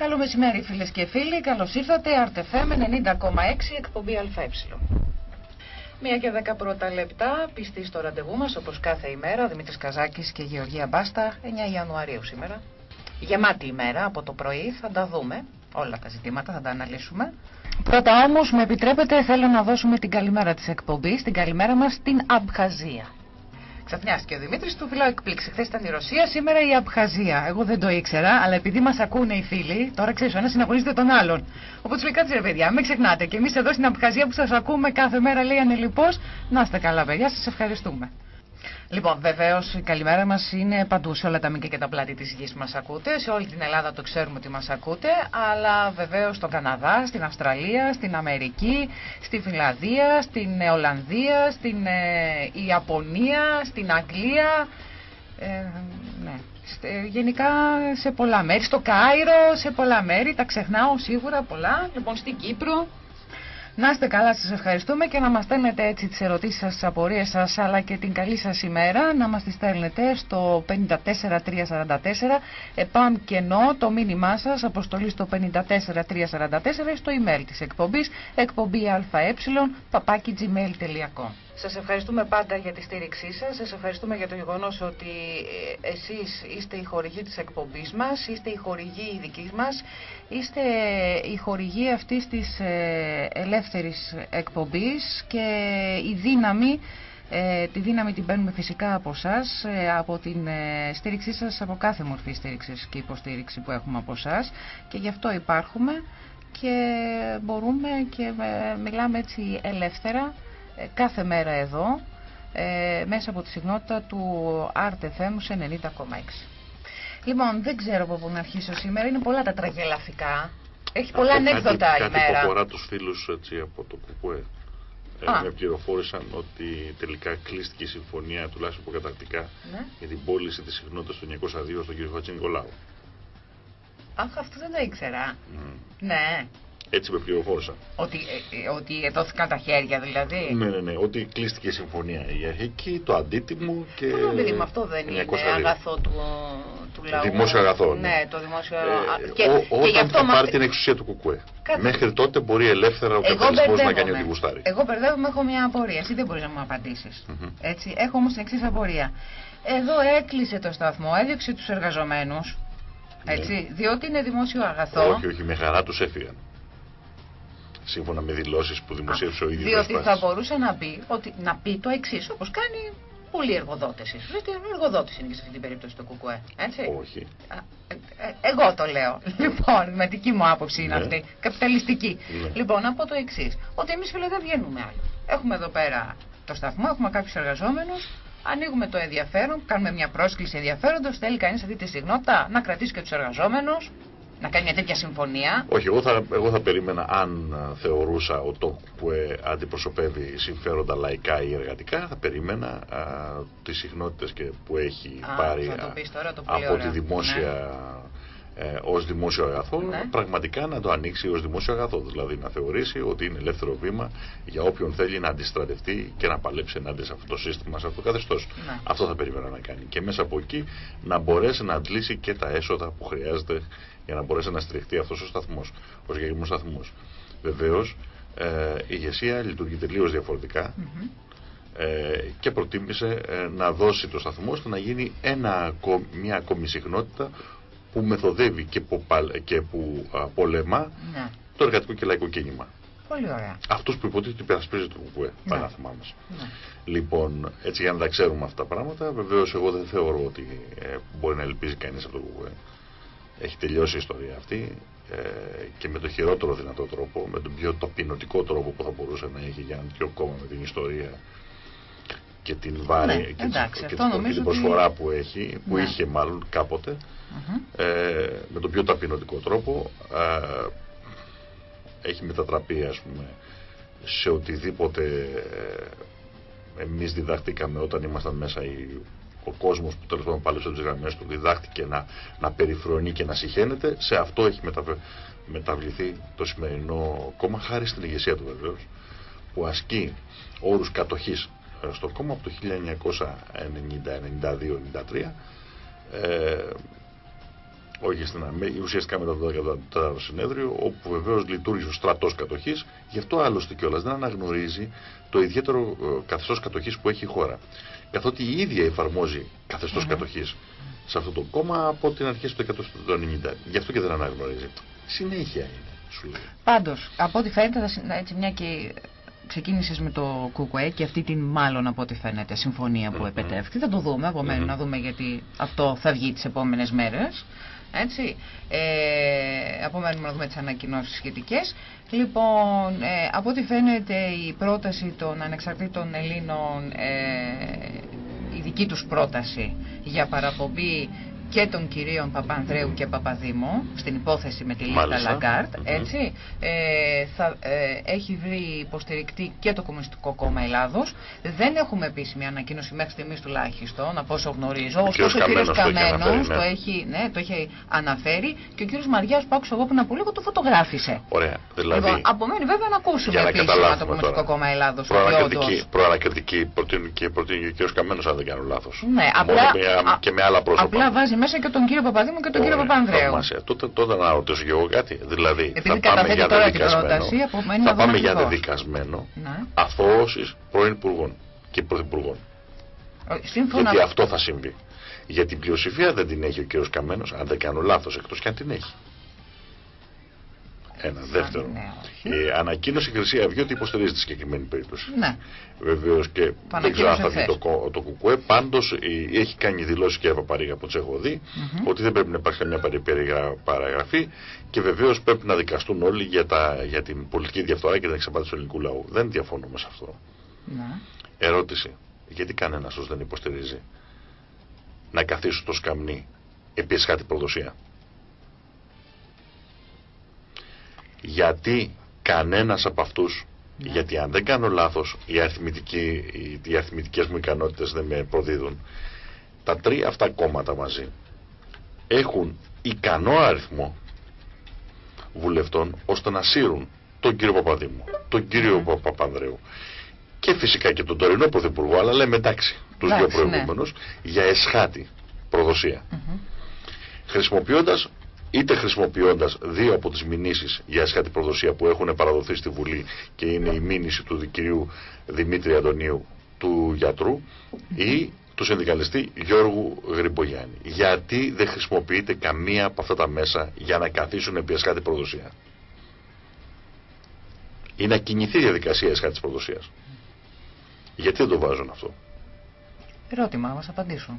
Καλό μεσημέρι φίλες και φίλοι, καλώς ήρθατε. RTFM 90,6 εκπομπή ΑΕ. Μία και δέκα πρώτα λεπτά, πιστή στο ραντεβού μας όπως κάθε ημέρα, Δημήτρης Καζάκης και Γεωργία Μπάστα, 9 Ιανουαρίου σήμερα. Γεμάτη ημέρα από το πρωί, θα τα δούμε. Όλα τα ζητήματα θα τα αναλύσουμε. Πρώτα όμως, με επιτρέπετε, θέλω να δώσουμε την καλημέρα της εκπομπής, την καλημέρα μας στην Αμπχαζία. Ξαφνιάστηκε ο Δημήτρης, του φιλάω εκπλήξη. Χθες ήταν η Ρωσία, σήμερα η Αμπχαζία. Εγώ δεν το ήξερα, αλλά επειδή μας ακούνε οι φίλοι, τώρα ξέρεις ο ένας συναγωνίζεται τον άλλον. Οπότε λέει κάτσε ρε παιδιά, μην ξεχνάτε. Και εμείς εδώ στην Αμπχαζία που σας ακούμε κάθε μέρα λέει ανελειπώς, να είστε καλά παιδιά, σας ευχαριστούμε. Λοιπόν, βεβαίως η καλημέρα μας είναι παντού σε όλα τα μήκη και τα πλάτη της γης μας ακούτε. Σε όλη την Ελλάδα το ξέρουμε ότι μας ακούτε. Αλλά βεβαίως στον Καναδά, στην Αυστραλία, στην Αμερική, στη Φιλανδία, στην Ολλανδία, στην ε, Ιαπωνία, στην Αγγλία. Ε, ναι. Γενικά σε πολλά μέρη. Στο Κάιρο, σε πολλά μέρη. Τα ξεχνάω σίγουρα πολλά. Λοιπόν, στην Κύπρο. Να είστε καλά, σας ευχαριστούμε και να μας στέλνετε έτσι τις ερωτήσεις σας, τις απορίες σας, αλλά και την καλή σας ημέρα, να μας τις στέλνετε στο 54344, επάμ κενό το μήνυμά σας, αποστολή στο 54344, στο email της εκπομπής, εκπομπή αε, παπάκι gmail.com. Σας ευχαριστούμε πάντα για τη στήριξή σας, σας ευχαριστούμε για το γεγονός ότι ε, εσείς είστε η χορηγή της εκπομπής μας, είστε η χορηγή δική μας, είστε η χορηγή αυτής της ε, ελεύθερης εκπομπής και η δύναμη ε, τη δύναμη την παίρνουμε φυσικά από εσά, από την στήριξή σας, από κάθε μορφή στήριξης και υποστήριξη που έχουμε από εσά και γι' αυτό υπάρχουμε και μπορούμε και μιλάμε έτσι ελεύθερα ε, κάθε μέρα εδώ ε, μέσα από τη συχνότητα του RTFM σε 90,6. Λοιπόν, δεν ξέρω από πού να αρχίσω σήμερα. Είναι πολλά τα τραγελαφικά. Έχει πολλά ανέκδοτα η μέρα. Κάτι που αφορά τους φίλους έτσι, από το ΚΚΕ. Ε, με πληροφόρησαν ότι τελικά κλείστηκε η συμφωνία, τουλάχιστον υποκαταρκτικά, ναι. για την πώληση της συχνότητας του 902 στον κύριο Χατζη Νικολάου. Αχ, αυτό δεν το ήξερα. Mm. Ναι. Έτσι με πληροφόρησαν. Ότι, ε, ε, ότι δόθηκαν τα χέρια δηλαδή. Ναι, ναι, ναι. Ότι κλείστηκε η συμφωνία η αρχική, το αντίτιμο και. Μα δεν αυτό δεν είναι αγαθό του, του λαού. Δημόσιο αγαθό. Ναι, ναι το δημόσιο ε, και, ο, και όταν θα πάρει την εξουσία του Κουκουέ. Μέχρι τότε μπορεί ελεύθερα ο καπιταλισμός να κάνει ό,τι γουστάρει. Εγώ μπερδεύομαι, έχω μια απορία. Εσύ δεν μπορείς να μου απαντήσεις. Mm -hmm. Έτσι. Έχω όμως την εξής απορία. Εδώ έκλεισε το σταθμό, έδιωξε τους εργαζομένους. Ναι. Έτσι, διότι είναι δημόσιο αγαθό. Όχι, όχι, με χαρά τους έφυγαν σύμφωνα με δηλώσεις που δημοσίευσε ο ίδιος. Διότι θα μπορούσε να πει, ότι, να πει το εξής, όπως κάνει πολλοί εργοδότες. Γιατί ο εργοδότη είναι και σε αυτή την περίπτωση το ΚΚΕ. Έτσι; Όχι. Ε, ε, εγώ το λέω. Λοιπόν, με δική μου άποψη είναι ναι. αυτή. Καπιταλιστική. Ναι. Λοιπόν, να πω το εξής. Ότι εμείς φίλε δεν βγαίνουμε άλλο. Έχουμε εδώ πέρα το σταθμό, έχουμε κάποιους εργαζόμενους. Ανοίγουμε το ενδιαφέρον, κάνουμε μια πρόσκληση ενδιαφέροντος. Θέλει κανείς αυτή τη συγνώτα να κρατήσει και τους εργαζόμενους να κάνει μια τέτοια συμφωνία. Όχι, εγώ θα, εγώ θα περίμενα αν θεωρούσα ο τόκ που ε, αντιπροσωπεύει συμφέροντα λαϊκά ή εργατικά, θα περίμενα α, τις συχνότητες και που έχει πάρει από τη δημόσια ναι. ε, ως δημόσιο αγαθό ναι. πραγματικά να το ανοίξει ως δημόσιο αγαθό δηλαδή να θεωρήσει ότι είναι ελεύθερο βήμα για όποιον θέλει να αντιστρατευτεί και να παλέψει ενάντια σε αυτό το σύστημα, σε αυτό το καθεστώς ναι. αυτό θα περίμενα να κάνει και μέσα από εκεί να μπορέσει να αντλήσει και τα έσοδα που χρειάζεται για να μπορέσει να στηριχτεί αυτός ο σταθμός, ο συγκεκριμένο σταθμός. Βεβαίως, ε, η ηγεσία λειτουργεί τελείως διαφορετικά ε, και προτίμησε ε, να δώσει το σταθμό ώστε να γίνει ένα, μια ακόμη συχνότητα που μεθοδεύει και που, και που πολεμά ναι. το εργατικό και λαϊκό κίνημα. Πολύ ωραία. Αυτού που υποτίθεται ότι υπερασπίζει το ΚΚΕ, ναι. μας. Ναι. Λοιπόν, έτσι για να τα ξέρουμε αυτά τα πράγματα, βεβαίως εγώ δεν θεωρώ ότι ε, μπορεί να ελπίζει κανείς από το ΚΚΕ έχει τελειώσει η ιστορία αυτή ε, και με το χειρότερο δυνατό τρόπο, με τον πιο ταπεινωτικό τρόπο που θα μπορούσε να έχει για ένα τέτοιο κόμμα με την ιστορία και την βάρη ναι, και, εντάξει, και, και, την προσφορά που έχει, που ναι. είχε μάλλον κάποτε, ε, με τον πιο ταπεινωτικό τρόπο ε, έχει μετατραπεί ας πούμε σε οτιδήποτε ε, εμείς διδαχτήκαμε όταν ήμασταν μέσα οι ο κόσμος που τέλος πάντων πάλι τις γραμμές του διδάχτηκε να, να περιφρονεί και να συχαίνεται, σε αυτό έχει μεταβληθεί το σημερινό κόμμα, χάρη στην ηγεσία του βεβαίως, που ασκεί όρους κατοχής ε, στο κόμμα από το 1990-92-93. Ε, Όχι στην Αμερική, ουσιαστικά μετά το 14ο συνέδριο, όπου βεβαίως λειτουργήσε ο στρατός κατοχής. Γι' αυτό άλλωστε κιόλας δεν αναγνωρίζει το ιδιαίτερο ε, καθεστώς κατοχής που έχει η χώρα. Καθότι η ίδια εφαρμόζει καθεστώς mm -hmm. κατοχής σε αυτό το κόμμα από την αρχή του 1990. Γι' αυτό και δεν αναγνωρίζει. Συνέχεια είναι, σου λέει. Πάντως, από ό,τι φαίνεται, έτσι μια και ξεκίνησες με το ΚΚΕ και αυτή την μάλλον από ό,τι φαίνεται συμφωνία που mm Θα το δούμε, απομένουμε να δούμε γιατί αυτό θα βγει τις επόμενες μέρες. Έτσι. Ε, απομένουμε να δούμε τις ανακοινώσεις σχετικές. Λοιπόν, ε, από ό,τι φαίνεται η πρόταση των ανεξαρτήτων Ελλήνων, ε, η δική τους πρόταση για παραπομπή και των κυρίων Παπανδρέου και Παπαδήμου στην υπόθεση με τη λίστα Λαγκάρντ, έτσι, ε, θα, ε, έχει βρει υποστηρικτή και το Κομμουνιστικό Κόμμα Ελλάδος. Δεν έχουμε επίσημη ανακοίνωση μέχρι στιγμής τουλάχιστον, από όσο γνωρίζω. Ωστόσο ο κύριος Καμένος το, ναι. έχει, ναι, το έχει αναφέρει και ο κύριος Μαριάς που άκουσα εγώ πριν από λίγο το φωτογράφησε. Ωραία. Δηλαδή, λοιπόν, απομένει βέβαια να ακούσουμε επίσημα το Κομμουνιστικό Κόμμα Ελλάδος. Προανακριτική προτείνει και προτείνει ο κύριος Καμένος αν δεν κάνω λάθος. Ναι, απλά, και με άλλα πρόσωπα. Απλά βάζει μέσα και τον κύριο Παπαδήμου και τον κύριο Παπανδρέου. Τότε, τότε να ρωτήσω και εγώ κάτι. Δηλαδή, Επειδή θα πάμε για δεδικασμένο, θα πάμε για δεδικασμένο αθωώσει πρώην υπουργών και πρωθυπουργών. Σύμφωνα... Γιατί αυτό θα συμβεί. Γιατί την πλειοψηφία δεν την έχει ο κύριος Καμένος, αν δεν κάνω λάθος, εκτός και αν την έχει. Ένα. Δεύτερο. Ναι, η ανακοίνωση Χρυσή Αυγή ότι υποστηρίζει τη συγκεκριμένη περίπτωση. Ναι. Βεβαίως και δεν ξέρω αν θα δει το, το Κουκουέ. Πάντως έχει κάνει δηλώσεις και η Παπαρίγα που τι έχω δει ότι δεν πρέπει να υπάρχει καμιά παραγραφή και βεβαίως πρέπει να δικαστούν όλοι για, τα, για την πολιτική διαφθορά και την εξαπάτηση του ελληνικού λαού. Δεν διαφωνούμε σε αυτό. Ναι. Ερώτηση. Γιατί κανένας τους δεν υποστηρίζει να καθίσουν το σκαμνί επί εσχάτη προδοσία; Γιατί κανένας από αυτούς ναι. γιατί αν δεν κάνω λάθος οι, αριθμητικοί, οι αριθμητικές μου ικανότητες δεν με προδίδουν τα τρία αυτά κόμματα μαζί έχουν ικανό αριθμό βουλευτών ώστε να σύρουν τον κύριο Παπαδήμου, τον κύριο mm. Παπανδρέου και φυσικά και τον τωρινό Πρωθυπουργό, αλλά λέμε εντάξει, τους δύο ναι. προηγούμενους, για εσχάτη προδοσία. Mm Χρησιμοποιώντας είτε χρησιμοποιώντας δύο από τις μηνύσεις για εσχάτη προδοσία που έχουν παραδοθεί στη Βουλή και είναι η μήνυση του δικηρίου Δημήτρη Αντωνίου του γιατρού ή του συνδικαλιστή Γιώργου Γρυμπογιάννη. Γιατί δεν χρησιμοποιείται καμία από αυτά τα μέσα για να καθίσουν επί εσχάτη προδοσία; Ή να κινηθεί η διαδικασία εσχάτη προδοσίας; Γιατί δεν το βάζουν αυτό; Ερώτημα, να μας απαντήσουν.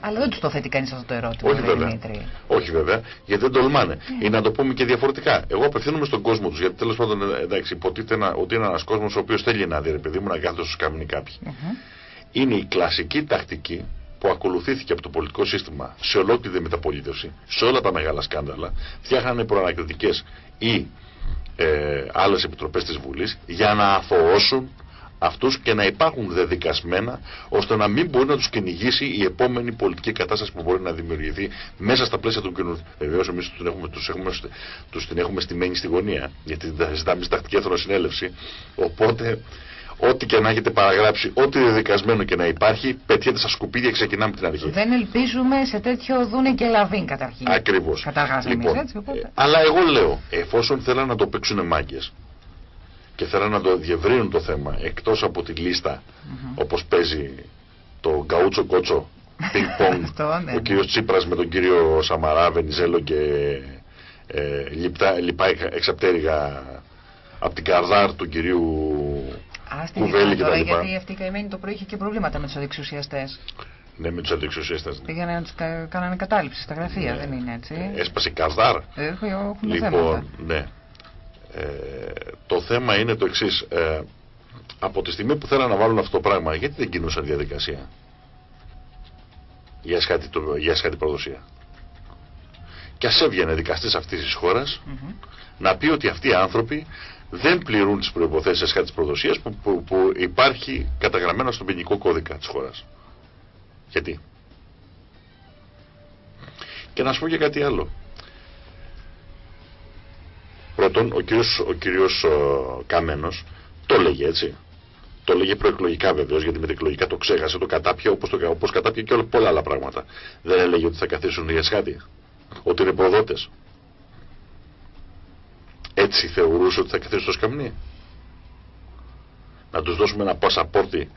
Αλλά δεν τους το θέτει κανείς αυτό το ερώτημα. Όχι βέβαια. Δημήτρη. Όχι βέβαια, γιατί δεν τολμάνε. Mm. Ή να το πούμε και διαφορετικά. Εγώ απευθύνομαι στον κόσμο τους, γιατί τέλος πάντων εντάξει, υποτίθεται ότι είναι ένας κόσμος ο οποίος θέλει να δει, ρε παιδί μου, να κάθεται στους καμινοί κάποιοι. Mm -hmm. Είναι η κλασική τακτική που ακολουθήθηκε από το πολιτικό σύστημα σε ολόκληρη μεταπολίτευση, σε όλα τα μεγάλα σκάνδαλα, φτιάχνανε προανακριτικές ή ε, άλλες επιτροπές της Βουλής για να αθωώσουν αυτούς και να υπάρχουν δεδικασμένα ώστε να μην μπορεί να τους κυνηγήσει η επόμενη πολιτική κατάσταση που μπορεί να δημιουργηθεί μέσα στα πλαίσια του κοινού. Βεβαίως εμείς τους, έχουμε, τους, έχουμε, τους την έχουμε στημένη στη γωνία γιατί δεν ζητάμε στη τακτική εθνοσυνέλευση οπότε ό,τι και να έχετε παραγράψει, ό,τι δεδικασμένο και να υπάρχει, πετιέται στα σκουπίδια και ξεκινάμε την αρχή. Δεν ελπίζουμε σε τέτοιο δούνε και λαβίν καταρχήν. Ακριβώς. Λοιπόν, έτσι, οπότε. Ε, αλλά εγώ λέω, εφόσον θέλουν να το παίξουν μάγκες, και θέλουν να το διευρύνουν το θέμα εκτός από τη λίστα mm όπως παίζει το γκαούτσο κότσο πινκ πονγκ ναι, ο κύριος Τσίπρας με τον κύριο Σαμαρά, Βενιζέλο και ε, λιπτά, λιπά εξαπτέρυγα από την καρδάρ του κυρίου Κουβέλη και τα λοιπά. Γιατί αυτή η καημένη το πρωί είχε και προβλήματα με τους αδεξουσιαστές. Ναι, με τους αντιεξουσιαστέ. Ναι. Πήγανε να τους κάνανε κατάληψη στα γραφεία, ναι. δεν είναι έτσι; Έσπασε η Καρδάρ. Έχουν λοιπόν, ναι. Ε, το θέμα είναι το εξής. Ε, από τη στιγμή που θέλανε να βάλουν αυτό το πράγμα, γιατί δεν κινούσαν διαδικασία; Για σχάτη, για σχάτη προδοσία. Και ας έβγαινε δικαστής αυτής της χώρας να πει ότι αυτοί οι άνθρωποι δεν πληρούν τις προποθέσει εσχάτη προδοσίας που, που, που, υπάρχει καταγραμμένα στον ποινικό κώδικα της χώρας. Γιατί; Και να σου πω και κάτι άλλο. Πρώτον, ο κύριος, ο κύριος ο Καμένος το έλεγε έτσι. Το έλεγε προεκλογικά βεβαίως, γιατί με εκλογικά το ξέχασε, το κατάπια όπως όπως κατάπια και όλα πολλά άλλα πράγματα. Δεν έλεγε ότι θα καθίσουν οι εσχάτοι. ότι είναι προδότες. Έτσι θεωρούσε ότι θα καθίσει στο σκαμνί. Να τους δώσουμε ένα πασαπόρτι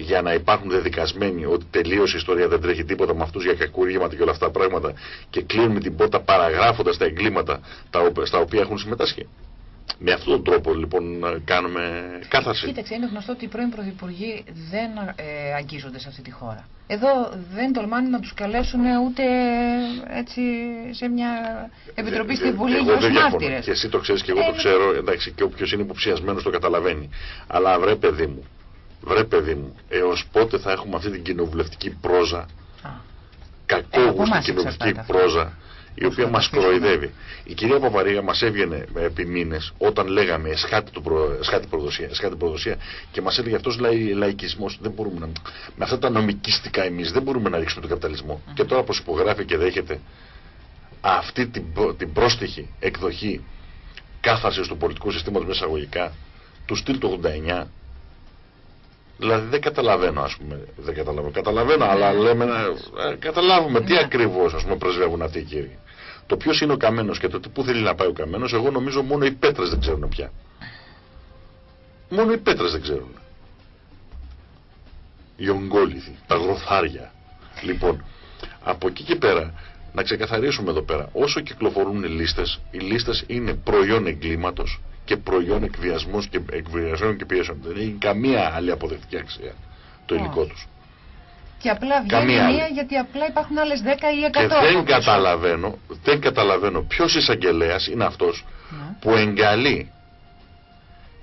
για να υπάρχουν δεδικασμένοι ότι τελείωσε η ιστορία, δεν τρέχει τίποτα με αυτούς για κακούργηματα και όλα αυτά τα πράγματα και κλείνουμε την πόρτα παραγράφοντας τα εγκλήματα στα οποία έχουν συμμετάσχει. Με αυτόν τον τρόπο λοιπόν κάνουμε κάθαρση. Κοίταξε, είναι γνωστό ότι οι πρώην πρωθυπουργοί δεν ε, αγγίζονται σε αυτή τη χώρα. Εδώ δεν τολμάνε να τους καλέσουν ούτε έτσι σε μια επιτροπή στη Βουλή για μάρτυρες. Και εσύ το ξέρεις και εγώ το ε, ξέρω, εντάξει και όποιος είναι υποψιασμένος το καταλαβαίνει. Αλλά βρε παιδί μου, βρε παιδί μου, έως πότε θα έχουμε αυτή την κοινοβουλευτική πρόζα, κακόγουστη κοινοβουλευτική πρόζα, η οποία μας κοροϊδεύει. Η κυρία Παπαρίγα μας έβγαινε επί μήνες όταν λέγαμε εσχάτη, του προ... εσχάτη, προδοσία, εσχάτη προδοσία και μας έλεγε αυτός λαϊ... λαϊκισμός δεν μπορούμε να... με αυτά τα νομικιστικά εμείς δεν μπορούμε να ρίξουμε τον καπιταλισμό. Και τώρα πως υπογράφει και δέχεται αυτή την, την πρόστιχη εκδοχή κάθαρσης του πολιτικού συστήματος μέσα αγωγικά του στυλ του 89 Δηλαδή δεν καταλαβαίνω, ας πούμε. Δεν καταλαβαίνω. Καταλαβαίνω, αλλά λέμε να ε, καταλάβουμε τι ναι. ακριβώς ας πούμε, πρεσβεύουν αυτοί οι κύριοι. Το ποιος είναι ο καμένος και το τι πού θέλει να πάει ο καμένος, εγώ νομίζω μόνο οι πέτρες δεν ξέρουν πια. Μόνο οι πέτρες δεν ξέρουν. Οι ογκόληθοι, τα γροθάρια. Λοιπόν, από εκεί και πέρα, να ξεκαθαρίσουμε εδώ πέρα, όσο κυκλοφορούν οι λίστες, οι λίστες είναι προϊόν εγκλήματος και προϊόν εκβιασμός και εκβιασμών και πιέσεων. Δεν έχει καμία άλλη αποδεκτική αξία το υλικό τους. Και απλά βγαίνει μία γιατί απλά υπάρχουν άλλες 10 ή 100. Και δεν καταλαβαίνω, δεν καταλαβαίνω ποιος εισαγγελέας είναι αυτός ναι. που εγκαλεί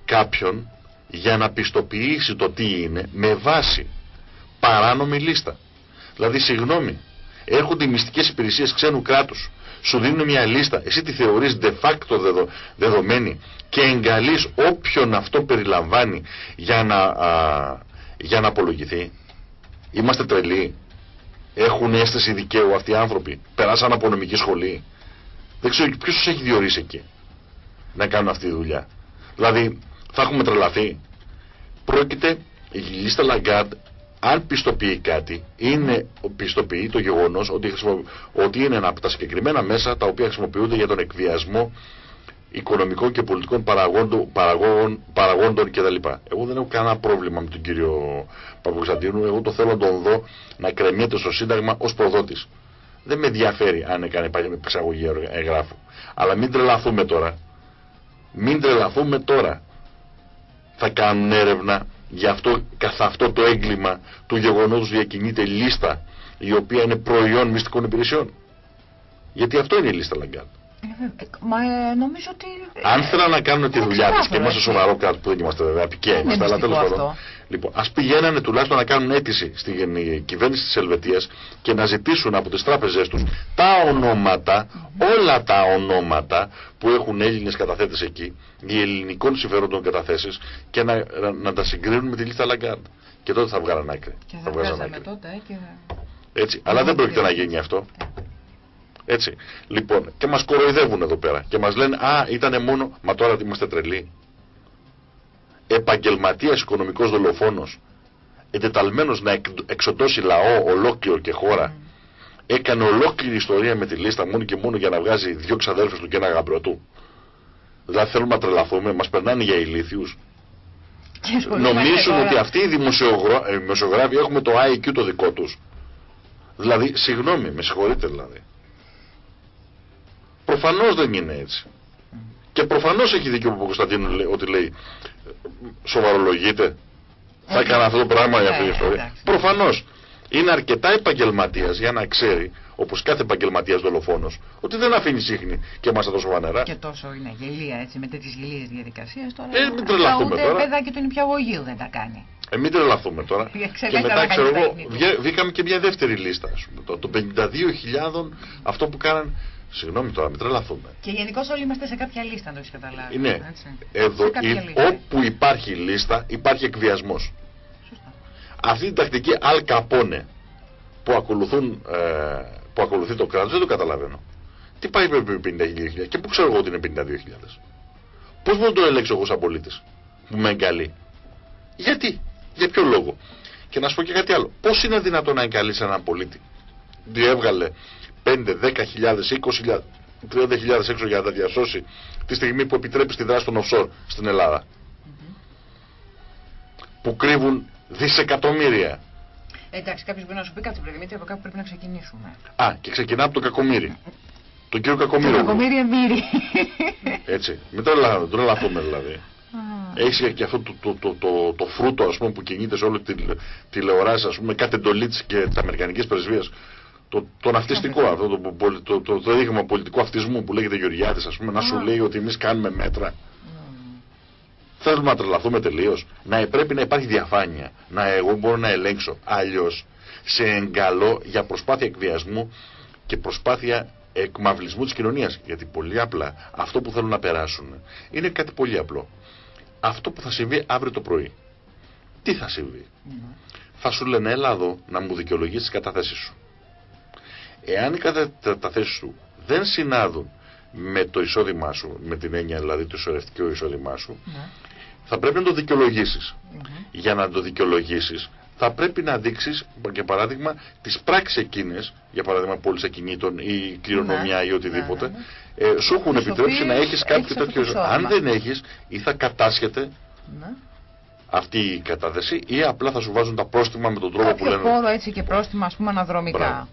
κάποιον για να πιστοποιήσει το τι είναι με βάση παράνομη λίστα. Δηλαδή, συγγνώμη, έρχονται οι μυστικές υπηρεσίες ξένου κράτους, σου δίνουν μια λίστα, εσύ τη θεωρείς de facto δεδο, δεδομένη και εγκαλείς όποιον αυτό περιλαμβάνει για να, για να απολογηθεί. Είμαστε τρελοί. Έχουν αίσθηση δικαίου αυτοί οι άνθρωποι. Περάσαν από νομική σχολή. Δεν ξέρω ποιος τους έχει διορίσει εκεί να κάνουν αυτή τη δουλειά. Δηλαδή, θα έχουμε τρελαθεί. Πρόκειται η λίστα Λαγκάντ, αν πιστοποιεί κάτι, είναι, πιστοποιεί το γεγονός ότι, ότι είναι ένα από τα συγκεκριμένα μέσα τα οποία χρησιμοποιούνται για τον εκβιασμό οικονομικών και πολιτικών παραγόντων, παραγόντων, παραγόντων κτλ. Εγώ δεν έχω κανένα πρόβλημα με τον κύριο Παπακοσταντίνου. Εγώ το θέλω να τον δω να κρεμιέται στο Σύνταγμα ως προδότης. Δεν με ενδιαφέρει αν έκανε εξαγωγή εγγράφου. Αλλά μην τρελαθούμε τώρα. Μην τρελαθούμε τώρα. Θα κάνουν έρευνα για αυτό, καθ' αυτό το έγκλημα του γεγονότος διακινείται λίστα η οποία είναι προϊόν μυστικών υπηρεσιών. Γιατί αυτό είναι η λίστα Λαγκάρντ. Μα ε, νομίζω ότι. Αν θέλανε να κάνουν τη δουλειά τη και είμαστε σοβαρό κράτος που δεν είμαστε βέβαια, πικέ είμαστε, αλλά τέλος πάντων. Λοιπόν, ας πηγαίνανε τουλάχιστον να κάνουν αίτηση στην κυβέρνηση της Ελβετίας και να ζητήσουν από τις τράπεζές τους τα ονόματα, όλα τα ονόματα που έχουν Έλληνες καταθέτες εκεί, οι ελληνικών συμφερόντων καταθέσεις και να, να, τα συγκρίνουν με τη λίστα Λαγκάρντ. Και τότε θα βγάλουν άκρη. Και θα, θα τότε, ε, και... Έτσι. Αλλά δεν πρόκειται να γίνει αυτό. Έτσι. Λοιπόν, και μας κοροϊδεύουν εδώ πέρα. Και μας λένε, α, ήταν μόνο, μα τώρα είμαστε τρελοί. Επαγγελματίας οικονομικός δολοφόνος, εντεταλμένος να εξωτώσει λαό ολόκληρο και χώρα, έκανε ολόκληρη ιστορία με τη λίστα μόνο και μόνο για να βγάζει δύο ξαδέλφους του και ένα γαμπρό του. Δηλαδή θέλουμε να τρελαθούμε, μας περνάνε για ηλίθιους. Νομίζουν ότι αυτοί οι δημοσιογράφοι έχουμε το IQ το δικό τους. Δηλαδή, συγγνώμη, με συγχωρείτε δηλαδή. Προφανώς δεν είναι έτσι. Και προφανώς έχει δίκιο ο Κωνσταντίνου ότι λέει σοβαρολογείται. Θα έκανα αυτό το πράγμα για αυτή την ιστορία. Προφανώς. Είναι αρκετά επαγγελματίας για να ξέρει, όπως κάθε επαγγελματίας δολοφόνος, ότι δεν αφήνει σύχνη και μάσα τόσο φανερά. Και τόσο είναι γελία έτσι, με τέτοιες γελίες διαδικασίες τώρα. Ε, μην τρελαθούμε τώρα. Ούτε παιδάκι του νηπιαγωγείου δεν τα κάνει. Ε, μην τρελαθούμε τώρα. και μετά ξέρω εγώ, βγήκαμε και μια δεύτερη λίστα. το, το 52.000 αυτό που κάναν Συγγνώμη τώρα, μην τρελαθούμε. Και γενικώς όλοι είμαστε σε κάποια λίστα, αν το έχεις καταλάβει. Ναι. Εδώ, όπου υπάρχει λίστα, υπάρχει εκβιασμός. Αυτή την τακτική Al Capone που, ακολουθούν, ε, που ακολουθεί το κράτος δεν το καταλαβαίνω. Τι πάει με 52.000 και πού ξέρω εγώ ότι είναι 52.000. Πώς μπορώ να το ελέγξω εγώ σαν πολίτης που με εγκαλεί; Γιατί, για ποιο λόγο; Και να σου πω και κάτι άλλο. Πώς είναι δυνατόν να εγκαλείς έναν πολίτη; Διέβγαλε 5, 10.000, 20.000, 30.000 έξω για να τα διασώσει τη στιγμή που επιτρέπει στη δράση των offshore στην Ελλάδα. Που κρύβουν δισεκατομμύρια. Εντάξει, κάποιος μπορεί να σου πει κάτι, Δημήτρη, από κάπου πρέπει να ξεκινήσουμε. Α, και ξεκινά από το Κακομύρι. Τον κύριο Κακομύρι. Το Κακομύρι Εμμύρι. Έτσι. Μην τρελαθούμε δηλαδή. Έχεις και αυτό το, το, το, το, το φρούτο ας πούμε, που κινείται σε όλη τη τηλεοράση, ας πούμε, κάτι εντολής και της Αμερικανικής πρεσβείας. Το, τον αυτιστικό, αυτό το, το, το, το, δείγμα πολιτικού αυτισμού που λέγεται Γεωργιάδη, ας πούμε, να σου λέει ότι εμείς κάνουμε μέτρα. Θέλουμε να τρελαθούμε τελείως. Να πρέπει να υπάρχει διαφάνεια. Να εγώ μπορώ να ελέγξω. Αλλιώς σε εγκαλώ για προσπάθεια εκβιασμού και προσπάθεια εκμαυλισμού της κοινωνίας. Γιατί πολύ απλά αυτό που θέλουν να περάσουν είναι κάτι πολύ απλό. Αυτό που θα συμβεί αύριο το πρωί. Τι θα συμβεί; Mm Θα σου λένε έλα εδώ να μου δικαιολογήσεις τις καταθέσεις σου. Εάν οι καταθέσεις σου δεν συνάδουν με το εισόδημά σου, με την έννοια δηλαδή του ισορρευτικού εισόδημά σου, ναι. θα πρέπει να το δικαιολογήσεις. Για να το δικαιολογήσεις, θα πρέπει να δείξεις, για παράδειγμα, τις πράξεις εκείνες, για παράδειγμα, πώληση ακινήτων ή κληρονομιά ναι, ή οτιδήποτε, ναι, ναι. Ε, σου έχουν επιτρέψει να έχεις κάποιο τέτοιο. Αν δεν έχεις, ή θα κατάσχεται αυτή η κατάθεση, ή απλά θα σου βάζουν τα πρόστιμα με τον τρόπο που λένε. Κάποιο έτσι και πρόστιμα, ας πούμε, αναδρομικά.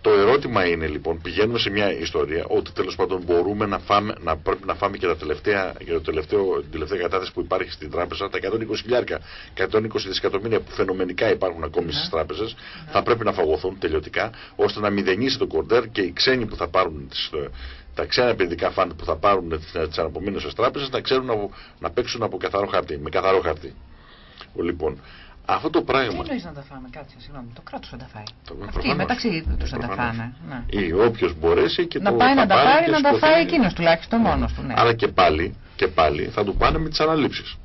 Το ερώτημα είναι λοιπόν, πηγαίνουμε σε μια ιστορία ότι τέλος πάντων μπορούμε να, φάμε, να πρέπει να φάμε και τα τελευταία, για το τελευταίο, την τελευταία κατάθεση που υπάρχει στην τράπεζα, τα 120 χιλιάρια, 120 δισεκατομμύρια που φαινομενικά υπάρχουν ακόμη ναι. στι τράπεζες, ναι. θα πρέπει να φαγωθούν τελειωτικά, ώστε να μηδενίσει το κορντέρ και οι ξένοι που θα πάρουν τις, ε, τα ξένα επενδυτικά φαντ που θα πάρουν τις αναπομείνωσες τράπεζες να ξέρουν να, να παίξουν από καθαρό χαρτί, με καθαρό χαρτί. Λοιπόν, αυτό το πράγμα. Τι εννοείς να τα φάμε, κάτσε, συγγνώμη. Το κράτος θα τα φάει. Το, Αυτοί μεταξύ τους θα τα φάνε. Ναι. Ή όποιος μπορέσει και να το πάει να τα πάρει, να τα φάει εκείνος τουλάχιστον ναι. μόνος του. Ναι. Αλλά και πάλι, και πάλι θα του πάνε με τις αναλήψεις.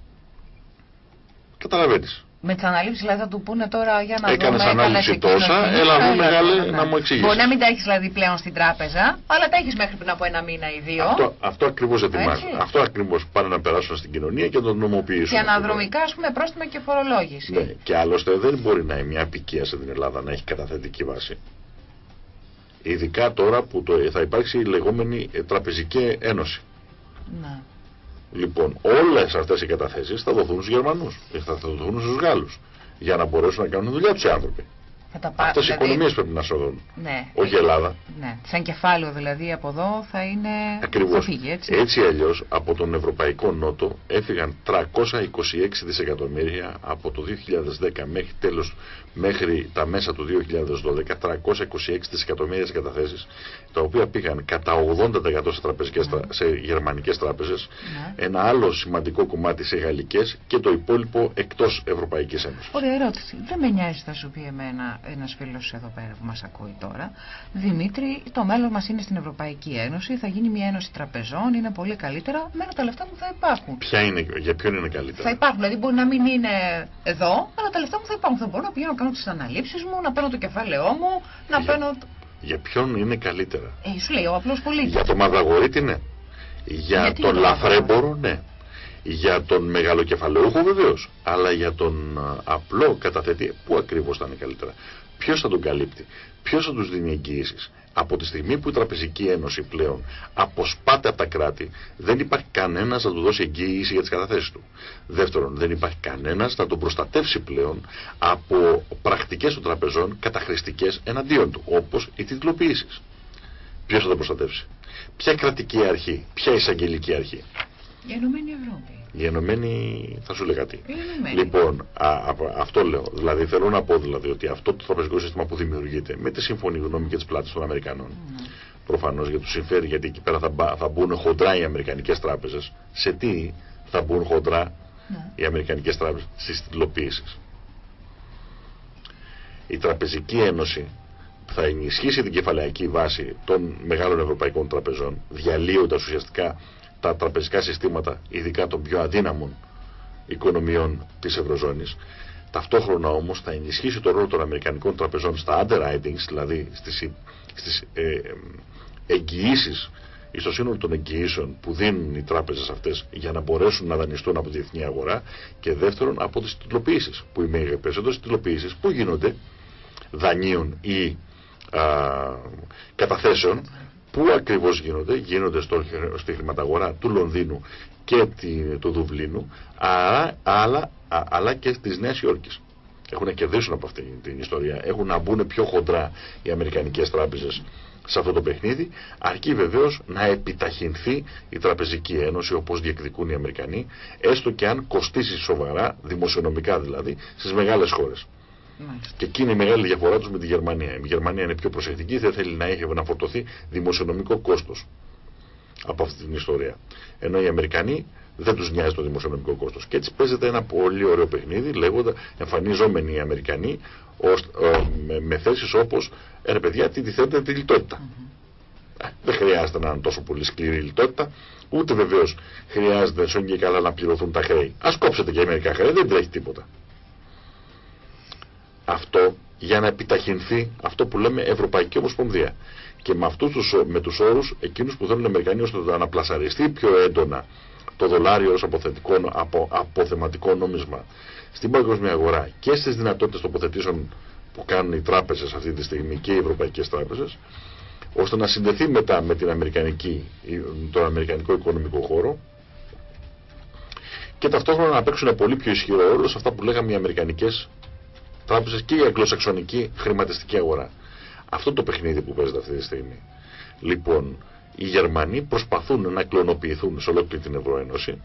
Καταλαβαίνεις. Με τις αναλήψεις δηλαδή θα του πούνε τώρα για να Έκανες δούμε. Έκανε ανάλυση τόσα, έλα δούμε μεγάλε να μου εξηγήσεις. Μπορεί να μην τα έχεις δηλαδή πλέον στην τράπεζα, αλλά τα έχεις μέχρι πριν από ένα μήνα ή δύο. Αυτό, αυτό ακριβώς ετοιμάζουν. Αυτό ακριβώς πάνε να περάσουν στην κοινωνία και να το νομοποιήσουν. Και αναδρομικά α πούμε πρόστιμα και φορολόγηση. Ναι, και άλλωστε δεν μπορεί να είναι μια απικία σε την Ελλάδα να έχει καταθετική βάση. Ειδικά τώρα που το, θα υπάρξει η λεγόμενη τραπεζική ένωση. Ναι. Λοιπόν, όλες αυτές οι καταθέσεις θα δοθούν στους Γερμανούς θα δοθούν στους Γάλλους για να μπορέσουν να κάνουν δουλειά τους οι άνθρωποι. Αυτές οι δηλαδή... οικονομίες πρέπει να σωθούν. Ναι. Όχι η Ελλάδα. Ναι. Σαν κεφάλαιο δηλαδή από εδώ θα είναι. Ακριβώς. Έτσι, έτσι αλλιώς από τον Ευρωπαϊκό Νότο έφυγαν 326 δισεκατομμύρια από το 2010 μέχρι τέλος μέχρι τα μέσα του 2012 326 δισεκατομμύρια καταθέσεις, τα οποία πήγαν κατά 80% σε, τραπεζικές, mm. σε γερμανικές τράπεζες mm. ένα άλλο σημαντικό κομμάτι σε γαλλικές και το υπόλοιπο εκτός Ευρωπαϊκής Ένωσης. Ωραία ερώτηση. Δεν με νοιάζει θα σου πει εμένα ένας φίλος εδώ πέρα που μας ακούει τώρα. Δημήτρη, το μέλλον μας είναι στην Ευρωπαϊκή Ένωση, θα γίνει μια ένωση τραπεζών, είναι πολύ καλύτερα, μένω τα λεφτά μου θα υπάρχουν. Ποια είναι, για ποιον είναι καλύτερα; Θα υπάρχουν, δηλαδή μπορεί να μην είναι εδώ, αλλά τα λεφτά μου θα υπάρχουν. Θα μπορώ να πηγαίνω κάνω τις αναλήψεις μου, να παίρνω το κεφάλαιό μου, να για, παίρνω. Για ποιον είναι καλύτερα; Ε, σου λέει ο απλός πολίτης. Για τον μαυραγορίτη ναι. Για Γιατί τον λαθρέμπορο ναι. Για τον μεγαλοκεφαλαιούχο βεβαίως. Αλλά για τον απλό καταθέτη, πού ακριβώς θα είναι καλύτερα. Ποιος θα τον καλύπτει, ποιος θα τους δίνει εγγύησει. Από τη στιγμή που η Τραπεζική Ένωση πλέον αποσπάται από τα κράτη, δεν υπάρχει κανένας να του δώσει εγγύηση για τις καταθέσεις του. Δεύτερον, δεν υπάρχει κανένας να τον προστατεύσει πλέον από πρακτικές των τραπεζών καταχρηστικές εναντίον του, όπως οι τιτλοποιήσεις. Ποιος θα τον προστατεύσει, Ποια κρατική αρχή, ποια εισαγγελική αρχή; Η Ενωμένη Ευρώπη. Η Ενωμένη, θα σου λέγα τι. Λοιπόν, α, αυτό λέω. Δηλαδή θέλω να πω δηλαδή, ότι αυτό το τραπεζικό σύστημα που δημιουργείται με τη σύμφωνη γνώμη και τις πλάτες των Αμερικανών. Mm. Προφανώς για τους συμφέρει γιατί εκεί πέρα θα, θα μπουν χοντρά οι Αμερικανικές τράπεζες. Σε τι θα μπουν χοντρά mm. οι Αμερικανικές τράπεζες, στις τυλοποίησει. Η Τραπεζική Ένωση θα ενισχύσει την κεφαλαϊκή βάση των μεγάλων ευρωπαϊκών τραπεζών, διαλύοντας ουσιαστικά τα τραπεζικά συστήματα, ειδικά των πιο αδύναμων οικονομιών της Ευρωζώνης. Ταυτόχρονα όμως θα ενισχύσει το ρόλο των Αμερικανικών τραπεζών στα underwritings, δηλαδή στις, στις ε, εγγυήσεις στο σύνολο των εγγυήσεων που δίνουν οι τράπεζες αυτές για να μπορέσουν να δανειστούν από τη διεθνή αγορά και δεύτερον από τις τυπλοποιήσεις που οι περισσότερες τυπλοποιήσεις που γίνονται δανείων ή καταθέσεων Πού ακριβώς γίνονται, γίνονται στο, στη χρηματαγορά του Λονδίνου και του Δουβλίνου, αλλά, αλλά, αλλά και της Νέας Υόρκης. Έχουν να κερδίσουν από αυτή την ιστορία. Έχουν να μπουν πιο χοντρά οι Αμερικανικές τράπεζες σε αυτό το παιχνίδι, αρκεί βεβαίως να επιταχυνθεί η Τραπεζική Ένωση όπως διεκδικούν οι Αμερικανοί, έστω και αν κοστίσει σοβαρά, δημοσιονομικά δηλαδή, στις μεγάλες χώρες. Και εκεί είναι η μεγάλη διαφορά τους με τη Γερμανία. Η Γερμανία είναι πιο προσεκτική, δεν θέλει να έχει να φορτωθεί δημοσιονομικό κόστος από αυτή την ιστορία. Ενώ οι Αμερικανοί δεν τους νοιάζει το δημοσιονομικό κόστος. Και έτσι παίζεται ένα πολύ ωραίο παιχνίδι, λέγοντα εμφανίζομενοι οι Αμερικανοί ως, ε, με, με θέσεις όπως ρε παιδιά, τι τη θέλετε τη λιτότητα. Ε, δεν χρειάζεται να είναι τόσο πολύ σκληρή η λιτότητα, ούτε βεβαίως χρειάζεται σόν και καλά να πληρωθούν τα χρέη. Α κόψετε και μερικά χρέη, δεν τρέχει τίποτα αυτό για να επιταχυνθεί αυτό που λέμε Ευρωπαϊκή Ομοσπονδία. Και με, αυτούς τους, με τους όρους εκείνους που θέλουν οι Αμερικανοί ώστε να αναπλασαριστεί πιο έντονα το δολάριο ως απο, αποθεματικό νόμισμα στην παγκόσμια αγορά και στις δυνατότητες τοποθετήσεων που κάνουν οι τράπεζες αυτή τη στιγμή και οι ευρωπαϊκές τράπεζες ώστε να συνδεθεί μετά με την Αμερικανική, τον Αμερικανικό οικονομικό χώρο και ταυτόχρονα να παίξουν πολύ πιο ισχυρό ρόλο σε αυτά που λέγαμε οι Αμερικανικές τράπεζες και η αγγλοσαξονική χρηματιστική αγορά. Αυτό το παιχνίδι που παίζεται αυτή τη στιγμή. Λοιπόν, οι Γερμανοί προσπαθούν να κλωνοποιηθούν σε ολόκληρη την Ευρωένωση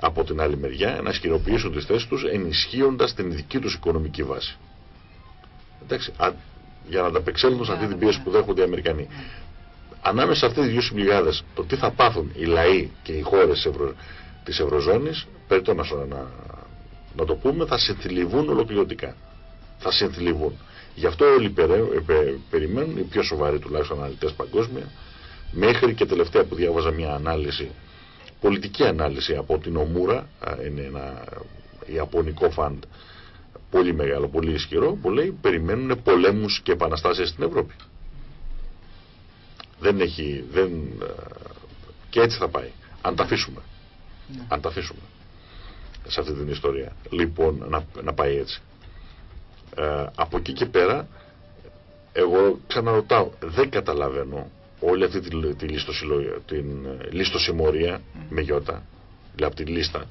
από την άλλη μεριά να ισχυροποιήσουν τις θέσεις τους ενισχύοντας την δική τους οικονομική βάση. Εντάξει, α, για να ανταπεξέλθουν σε αυτή την πίεση που δέχονται οι Αμερικανοί. Ανάμεσα σε αυτές τις δύο συμπληγάδες το τι θα πάθουν οι λαοί και οι χώρες Ευρω... της Ευρωζώνης, περιττώ να, να το πούμε, θα συνθλιβούν ολοκληρωτικά. Θα συνθλιβούν. Γι' αυτό όλοι περιμένουν, οι πιο σοβαροί τουλάχιστον αναλυτές παγκόσμια, μέχρι και τελευταία που διάβαζα μια ανάλυση, πολιτική ανάλυση από την Ομούρα, είναι ένα ιαπωνικό φαντ πολύ μεγάλο, πολύ ισχυρό, που λέει περιμένουν πολέμους και επαναστάσεις στην Ευρώπη. Δεν έχει, δεν, και έτσι θα πάει. Αν τα αφήσουμε. Ναι. Αν τα αφήσουμε σε αυτή την ιστορία. Λοιπόν, να, να πάει έτσι. Ε, από εκεί και πέρα, εγώ ξαναρωτάω, δεν καταλαβαίνω όλη αυτή τη, τη την ε, λίστοσημωρία mm. με γιώτα, δηλαδή από τη λίστα,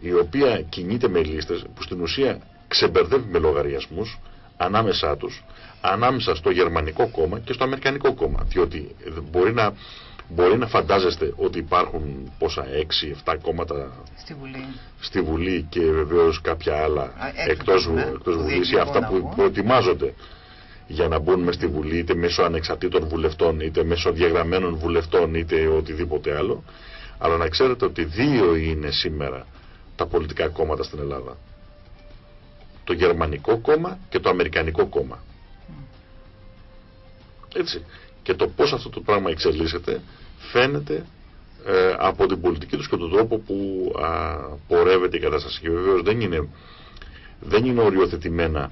η οποία κινείται με λίστες που στην ουσία ξεμπερδεύει με λογαριασμούς ανάμεσά τους, ανάμεσα στο γερμανικό κόμμα και στο αμερικανικό κόμμα. Διότι μπορεί να Μπορεί να φαντάζεστε ότι υπάρχουν πόσα 6-7 κόμματα στη Βουλή. στη Βουλή και βεβαίως κάποια άλλα εκτός, ναι, εκτός Βουλής ή αυτά που προετοιμάζονται για να μπουν μες στη Βουλή είτε μέσω ανεξαρτήτων βουλευτών είτε μέσω διαγραμμένων βουλευτών είτε οτιδήποτε άλλο. Αλλά να ξέρετε ότι δύο είναι σήμερα τα πολιτικά κόμματα στην Ελλάδα. Το γερμανικό κόμμα και το αμερικανικό κόμμα. Έτσι και το πώς αυτό το πράγμα εξελίσσεται φαίνεται ε, από την πολιτική τους και τον τρόπο που α, πορεύεται η κατάσταση. Και βεβαίως δεν είναι, δεν είναι οριοθετημένα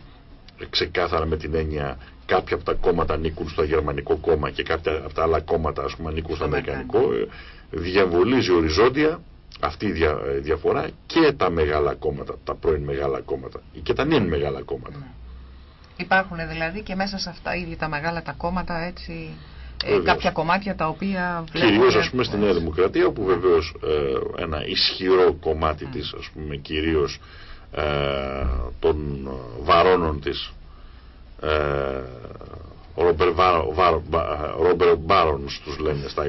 ξεκάθαρα με την έννοια κάποια από τα κόμματα ανήκουν στο γερμανικό κόμμα και κάποια από τα άλλα κόμματα ας πούμε, ανήκουν στο αμερικανικό. Ε, διαβολίζει οριζόντια αυτή η δια, ε, διαφορά και τα μεγάλα κόμματα, τα πρώην μεγάλα κόμματα και τα νυν μεγάλα κόμματα. Ναι. Υπάρχουν δηλαδή και μέσα σε αυτά ήδη τα μεγάλα τα κόμματα έτσι ε, κάποια κομμάτια τα οποία Κυρίως ας πούμε στη Νέα Δημοκρατία όπου βεβαίως ε, ένα ισχυρό κομμάτι mm. της ας πούμε κυρίως ε, των βαρώνων της ε, Ρόμπερ Μπάρονς τους λένε στα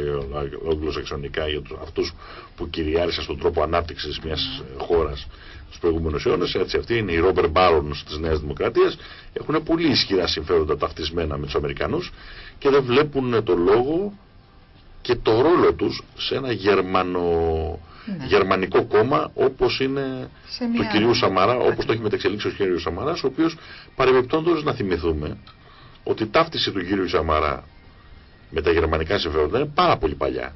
αγγλοσαξονικά για τους, αυτούς που κυριάρχησαν στον τρόπο ανάπτυξης μιας mm. χώρας στους προηγούμενους αιώνες έτσι αυτοί είναι οι Ρόμπερ Μπάρονς της Νέας Δημοκρατίας έχουν πολύ ισχυρά συμφέροντα ταυτισμένα με τους Αμερικανούς και δεν βλέπουν το λόγο και το ρόλο τους σε ένα γερμανο... Ναι. γερμανικό κόμμα όπως είναι του κυρίου Σαμαρά, όπως το έχει μεταξελίξει ο κυρίου Σαμαράς, ο οποίος παρεμπιπτόντως να θυμηθούμε ότι η ταύτιση του κύριου Σαμαρά με τα γερμανικά συμφέροντα είναι πάρα πολύ παλιά.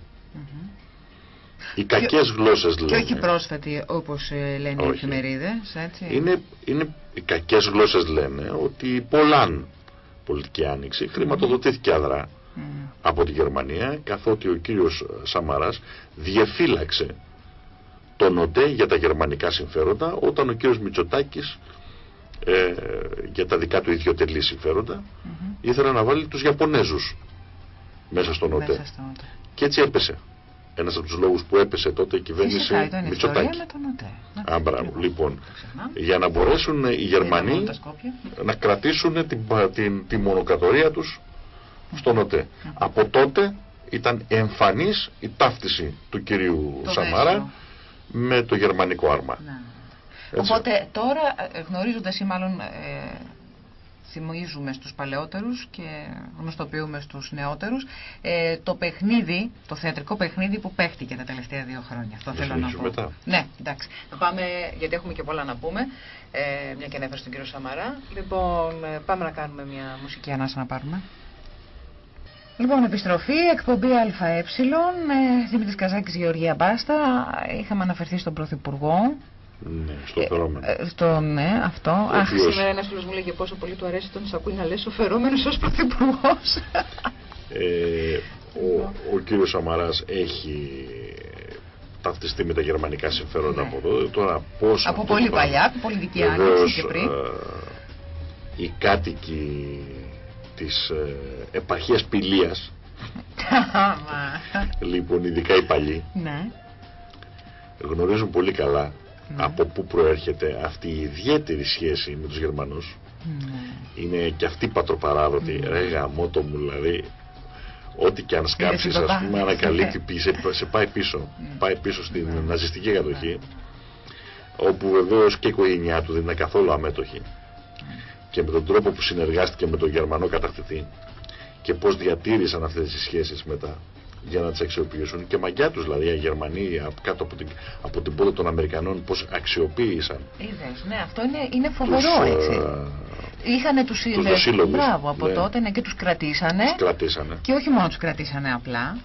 Οι κακές γλώσσες λένε. Και όχι πρόσφατη όπως ε, λένε οι εφημερίδες. Έτσι. Είναι, είναι, οι κακές γλώσσες λένε ότι πολλάν πολιτική άνοιξη χρηματοδοτήθηκε αδρά από τη Γερμανία καθότι ο κύριος Σαμαράς διεφύλαξε τον ΟΤΕ για τα γερμανικά συμφέροντα όταν ο κύριος Μητσοτάκης ε, για τα δικά του ιδιωτελή συμφέροντα, ήθελε να βάλει τους Ιαπωνέζους μέσα στον ΟΤΕ. Και έτσι έπεσε. Ένας από τους λόγους που έπεσε τότε η κυβέρνηση Μητσοτάκη. Α, μπράβο. Λοιπόν, για να μπορέσουν οι Γερμανοί να κρατήσουν την, την, τη μονοκρατορία τους στον ΟΤΕ. Από τότε ήταν εμφανής η ταύτιση του κυρίου Σαμάρα με το γερμανικό άρμα. Ναι. Οπότε τώρα ε, γνωρίζοντας ή μάλλον ε, θυμίζουμε στους παλαιότερους και γνωστοποιούμε στους νεότερους ε, το παιχνίδι, το θεατρικό παιχνίδι που παίχτηκε τα τελευταία δύο χρόνια. Αυτό θέλω να πω. Μετά. Ναι, εντάξει. Θα πάμε, γιατί έχουμε και πολλά να πούμε, ε, μια και ανέφερε στον κύριο Σαμαρά. Λοιπόν, ε, πάμε να κάνουμε μια μουσική ανάσα να πάρουμε. Λοιπόν, επιστροφή, εκπομπή ΑΕ, ε, Δημήτρης Καζάκης, Γεωργία Μπάστα. Είχαμε αναφερθεί στον Πρωθυπουργό, ναι, στο ε, φερόμενο. Ε, στο, ναι, αυτό. Αχ, σήμερα ένας φίλος μου λέγε πόσο πολύ του αρέσει τον ακούει να λες ο φερόμενος ως πρωθυπουργός. Ε, ο, ο κύριος Σαμαράς έχει ταυτιστεί με τα γερμανικά συμφέροντα ναι. από εδώ. Τώρα πώς από πολύ το παλιά, από πολιτική άνοιξη και πριν. Ε, οι κάτοικοι της ε, επαρχίας Πηλίας λοιπόν ειδικά οι παλιοί ναι. γνωρίζουν πολύ καλά ναι. από πού προέρχεται αυτή η ιδιαίτερη σχέση με τους Γερμανούς ναι. είναι και αυτή πατροπαράδοτη ναι. ρε γαμότο μου δηλαδή ό,τι και αν σκάψεις ας πούμε ανακαλύπτει σε, σε πάει πίσω ναι. πάει πίσω στην ναι. ναζιστική κατοχή όπου βεβαίως και η οικογένειά του δεν είναι καθόλου αμέτωχη και με τον τρόπο που συνεργάστηκε με τον Γερμανό κατακτητή και πώς διατήρησαν αυτές τις σχέσεις μετά για να τις αξιοποιήσουν και μαγιά τους δηλαδή οι Γερμανοί κάτω από την, από την πόρτα των Αμερικανών πώς αξιοποίησαν. Είδες, ναι, αυτό είναι, είναι φοβερό έτσι. Ε, Είχαν τους σύλλογου. Μπράβο, από ναι. τότε ναι, και τους κρατήσανε. Τους κρατήσανε. Και όχι μόνο τους κρατήσανε απλά.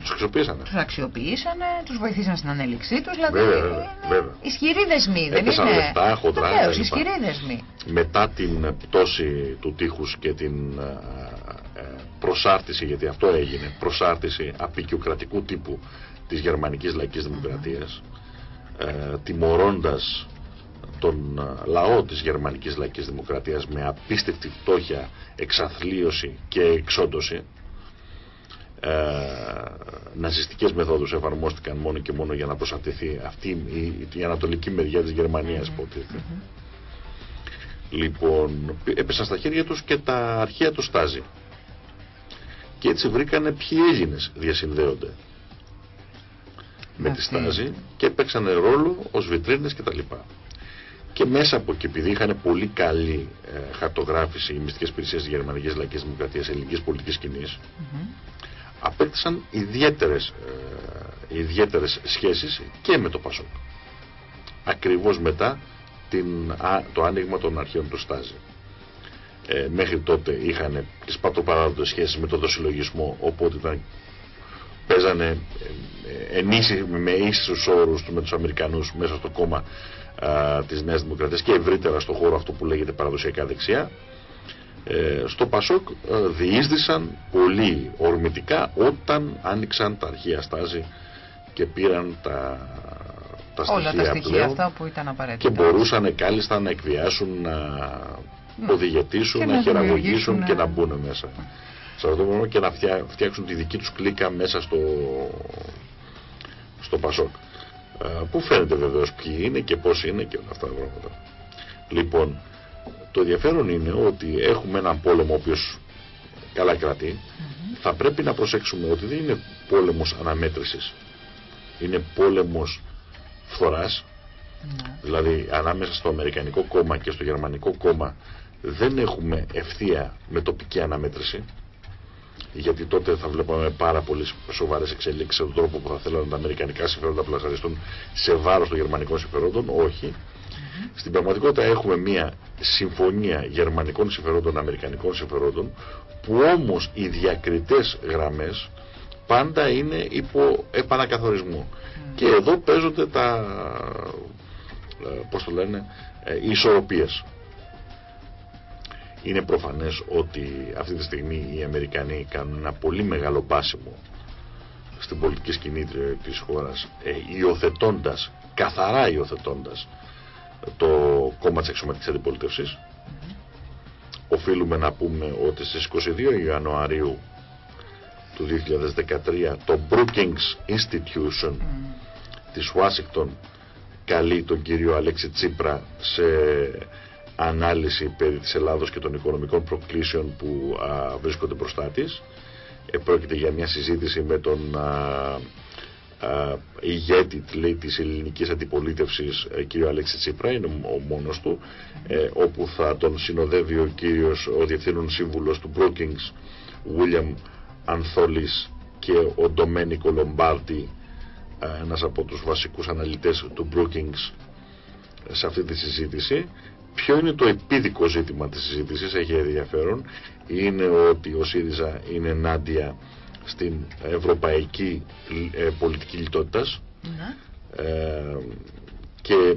Τους αξιοποιήσανε. Τους αξιοποιήσανε, τους βοηθήσαν στην ανέλυξή τους. Δηλαδή βέβαια, βέβαια. ισχυροί δεσμοί, δεν Έπεσαν είναι. λεφτά, χοντρά. Βεβαίως, ισχυροί δεσμοί. Μετά την πτώση του τείχους και την ε, ε, προσάρτηση, γιατί αυτό έγινε, προσάρτηση απεικιοκρατικού τύπου της γερμανικής λαϊκής δημοκρατίας, ε, τιμωρώντας τον ε, λαό της γερμανικής λαϊκής δημοκρατίας με απίστευτη φτώχεια, εξαθλίωση και εξόντωση, ε, ναζιστικές μεθόδους εφαρμόστηκαν μόνο και μόνο για να προσαρτηθεί αυτή η, η ανατολική μεριά της Γερμανίας mm -hmm. Λοιπόν, έπεσαν στα χέρια τους και τα αρχαία τους στάζι και έτσι βρήκανε ποιοι Έλληνες διασυνδέονται με τη στάζη και έπαιξαν ρόλο ως βιτρίνες και τα λοιπά. Και μέσα από εκεί, επειδή είχαν πολύ καλή ε, χαρτογράφηση οι μυστικές υπηρεσίες της Γερμανικής Λαϊκής Δημοκρατίας ελληνικής πολιτικής σκηνής, απέκτησαν ιδιαίτερες, ε, ιδιαίτερες σχέσεις και με το Πασόκ. Ακριβώς μετά την, το άνοιγμα των αρχαίων του Στάζη ε, μέχρι τότε είχαν τις πατροπαράδοτες σχέσεις με τον δοσυλλογισμό οπότε ήταν, παίζανε ε, ενίσχυ, με ίσους όρους με τους Αμερικανούς μέσα στο κόμμα α, της Νέας Δημοκρατίας και ευρύτερα στο χώρο αυτό που λέγεται παραδοσιακά δεξιά ε, στο Πασόκ ε, διείσδησαν πολύ ορμητικά όταν άνοιξαν τα αρχεία στάση και πήραν τα, τα Όλα στοιχεία, τα στοιχεία αυτά που ήταν απαραίτητα. Και μπορούσαν κάλλιστα να εκβιάσουν, να ναι. οδηγετήσουν, να, να χειραγωγήσουν και να μπουν μέσα. Σε αυτό το και να φτιάξουν τη δική τους κλίκα μέσα στο, στο Πασόκ. Που φαίνεται βεβαίως ποιοι είναι και πώς είναι και όλα αυτά τα πράγματα. Λοιπόν, το ενδιαφέρον είναι ότι έχουμε έναν πόλεμο ο οποίος καλά κρατεί. Θα πρέπει να προσέξουμε ότι δεν είναι πόλεμος αναμέτρησης. Είναι πόλεμος φθοράς. Ναι. Δηλαδή ανάμεσα στο Αμερικανικό κόμμα και στο Γερμανικό κόμμα δεν έχουμε ευθεία με τοπική αναμέτρηση γιατί τότε θα βλέπαμε πάρα πολύ σοβαρές εξελίξεις σε τον τρόπο που θα θέλουν τα αμερικανικά συμφέροντα να πλασαριστούν σε βάρος των γερμανικών συμφερόντων. Όχι. Στην πραγματικότητα έχουμε μια συμφωνία γερμανικών συμφερόντων, αμερικανικών συμφερόντων, που όμως οι διακριτές γραμμές πάντα είναι υπό επανακαθορισμό. Και εδώ παίζονται τα, ε, πώς το λένε, ε, οι ισορροπίες. Είναι προφανές ότι αυτή τη στιγμή οι Αμερικανοί κάνουν ένα πολύ μεγάλο πάσιμο στην πολιτική σκηνή της χώρας ε, υιοθετώντας, καθαρά υιοθετώντας το κόμμα της εξωματικής αντιπολίτευσης. Οφείλουμε να πούμε ότι στις 22 Ιανουαρίου του 2013 το Brookings Institution mm. της Ουάσιγκτον καλεί τον κύριο Αλέξη Τσίπρα σε ανάλυση περί της Ελλάδος και των οικονομικών προκλήσεων που α, βρίσκονται μπροστά της. Ε, πρόκειται για μια συζήτηση με τον α, ηγέτη λέει, της ελληνικής αντιπολίτευσης ε, κύριο Αλέξη Τσίπρα, είναι ο μόνος του, ε, όπου θα τον συνοδεύει ο κύριος, ο διευθύνων σύμβουλος του Brookings, William Ανθόλης και ο Ντομένικο Λομπάρτη, ε, ένας από τους βασικούς αναλυτές του Brookings σε αυτή τη συζήτηση. Ποιο είναι το επίδικο ζήτημα της συζήτησης, έχει ενδιαφέρον, είναι ότι ο ΣΥΡΙΖΑ είναι ενάντια στην ευρωπαϊκή ε, πολιτική λιτότητας ναι. ε, και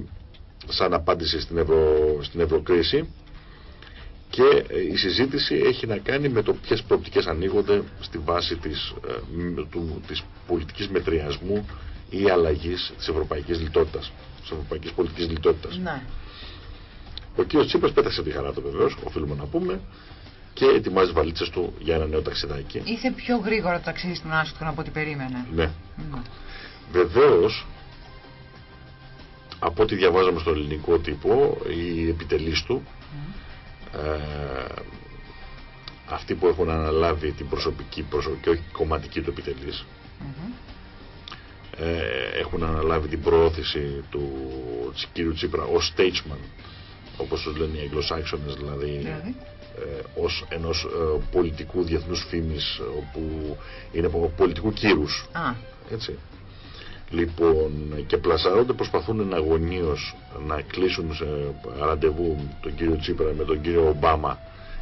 σαν απάντηση στην, Ευρω, στην Ευρωκρίση και η συζήτηση έχει να κάνει με το ποιες προοπτικές ανοίγονται στη βάση της, ε, του, της πολιτικής μετριασμού ή αλλαγής της ευρωπαϊκής λιτότητας της ευρωπαϊκής πολιτικής λιτότητας ναι. Ο κ. Τσίπρας πέταξε τη χαρά του βεβαίως οφείλουμε να πούμε και ετοιμάζει βαλίτσες του για ένα νέο ταξιδάκι. Είχε πιο γρήγορα το ταξίδι στην Άσκτον από ό,τι περίμενε. Ναι. Mm. Βεβαίως, από ό,τι διαβάζαμε στο ελληνικό τύπο, οι επιτελείς του, ε, αυτοί που έχουν αναλάβει την προσωπική, προσωπική και όχι κομματική του επιτελής, ε, έχουν αναλάβει την προώθηση του κύριου Τσίπρα ως statesman, όπως τους λένε οι Αγγλοσάξονες δηλαδή, δηλαδή ε, ως ενός ε, πολιτικού διεθνούς φήμης όπου είναι από πολιτικού κύρους. Α. έτσι. Λοιπόν και πλασαρώνται προσπαθούν αγωνίως να κλείσουν σε ραντεβού τον κύριο Τσίπρα με τον κύριο Ομπάμα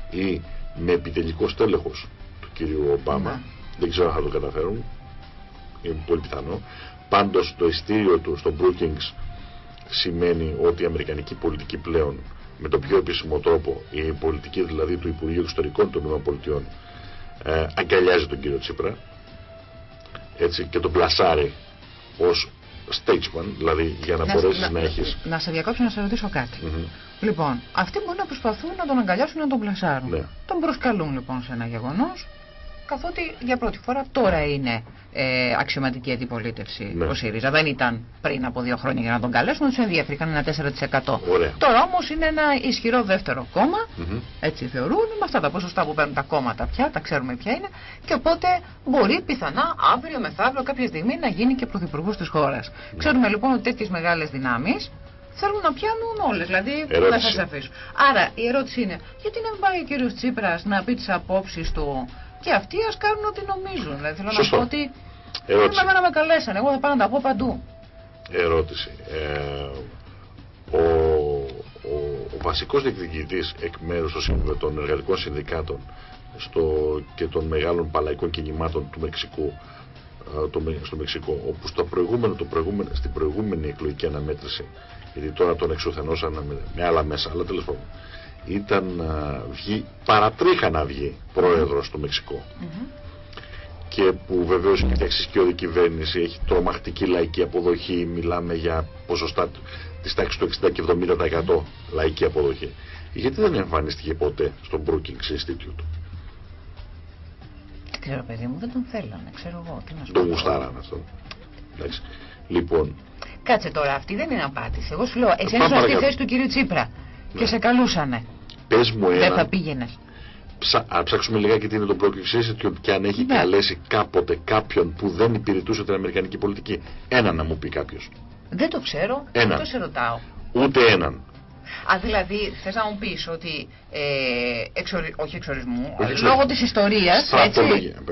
ή με επιτελικός στέλεχος του κύριου Ομπάμα. Ναι. δεν ξέρω αν θα το καταφέρουν. Είναι πολύ πιθανό. Πάντως το ειστήριο του στο Brookings σημαίνει ότι η αμερικανική πολιτική πλέον με τον πιο επίσημο τρόπο η πολιτική δηλαδή του Υπουργείου Εξωτερικών των ΗΠΑ ε, αγκαλιάζει τον κύριο Τσίπρα έτσι, και τον πλασάρει ως statesman, δηλαδή για να, να μπορέσεις να, να έχεις... Να σε διακόψω να σε ρωτήσω κάτι. Λοιπόν, αυτοί μπορεί να προσπαθούν να τον αγκαλιάσουν να τον πλασάρουν. Ναι. Τον προσκαλούν λοιπόν σε ένα γεγονός καθότι για πρώτη φορά τώρα είναι ε, αξιωματική αντιπολίτευση ναι. ο ΣΥΡΙΖΑ. Δεν ήταν πριν από δύο χρόνια για να τον καλέσουν, τους ενδιαφέρει ένα 4%. Ωραία. Τώρα όμως είναι ένα ισχυρό δεύτερο κόμμα, mm -hmm. έτσι θεωρούν, με αυτά τα ποσοστά που παίρνουν τα κόμματα πια, τα ξέρουμε ποια είναι, και οπότε μπορεί πιθανά αύριο μεθαύριο κάποια στιγμή να γίνει και πρωθυπουργός της χώρας. Mm. Ξέρουμε λοιπόν ότι τέτοιες μεγάλες δυνάμεις θέλουν να πιάνουν όλες. Δηλαδή δεν θα σας αφήσουν. Άρα η ερώτηση είναι, γιατί να μην πάει ο κύριος Τσίπρας να πει τις απόψεις του και αυτοί ας κάνουν ό,τι νομίζουν. Δηλαδή θέλω Σωστό. να πω ότι. Ερώτηση. Δεν με καλέσανε. Εγώ θα πάω να τα πω παντού. Ερώτηση. Ε, ο, ο, ο βασικός διεκδικητής εκ μέρους των εργατικών συνδικάτων στο, και των μεγάλων παλαϊκών κινημάτων του Μεξικού ε, το, στο Μεξικό όπου στο προηγούμενο, το προηγούμενο, στην προηγούμενη εκλογική αναμέτρηση γιατί τώρα τον εξουθενώσαν με, με άλλα μέσα αλλά τέλος πάντων ήταν να βγει, παρατρίχα να βγει πρόεδρος στο Μεξικό. Και που βεβαίως η εξισκιώδη κυβέρνηση έχει τρομακτική λαϊκή αποδοχή, μιλάμε για ποσοστά της τάξης του 60 και 70% λαϊκή αποδοχή. Γιατί δεν εμφανίστηκε ποτέ στο Brookings Institute; Ξέρω παιδί μου, δεν τον θέλανε, ξέρω εγώ. Τι να σου τον γουστάρανε αυτό. Εντάξει. Λοιπόν. Κάτσε τώρα, αυτή δεν είναι απάντηση. Εγώ σου λέω, εσύ είσαι στη θέση του κύριου Τσίπρα και σε καλούσανε. Πες μου ένα. Δεν θα πήγαινε. Ψα... Α ψάξουμε λιγάκι τι είναι το Brookings και αν έχει ναι. καλέσει κάποτε κάποιον που δεν υπηρετούσε την Αμερικανική πολιτική. Ένα να μου πει κάποιος. Δεν το ξέρω. Ένα. Δεν σε ρωτάω. Ούτε έναν. Α, δηλαδή, θες να μου πεις ότι. Ε, εξορι... Όχι εξορισμού, όχι λόγω της ιστορίας. Έτσι.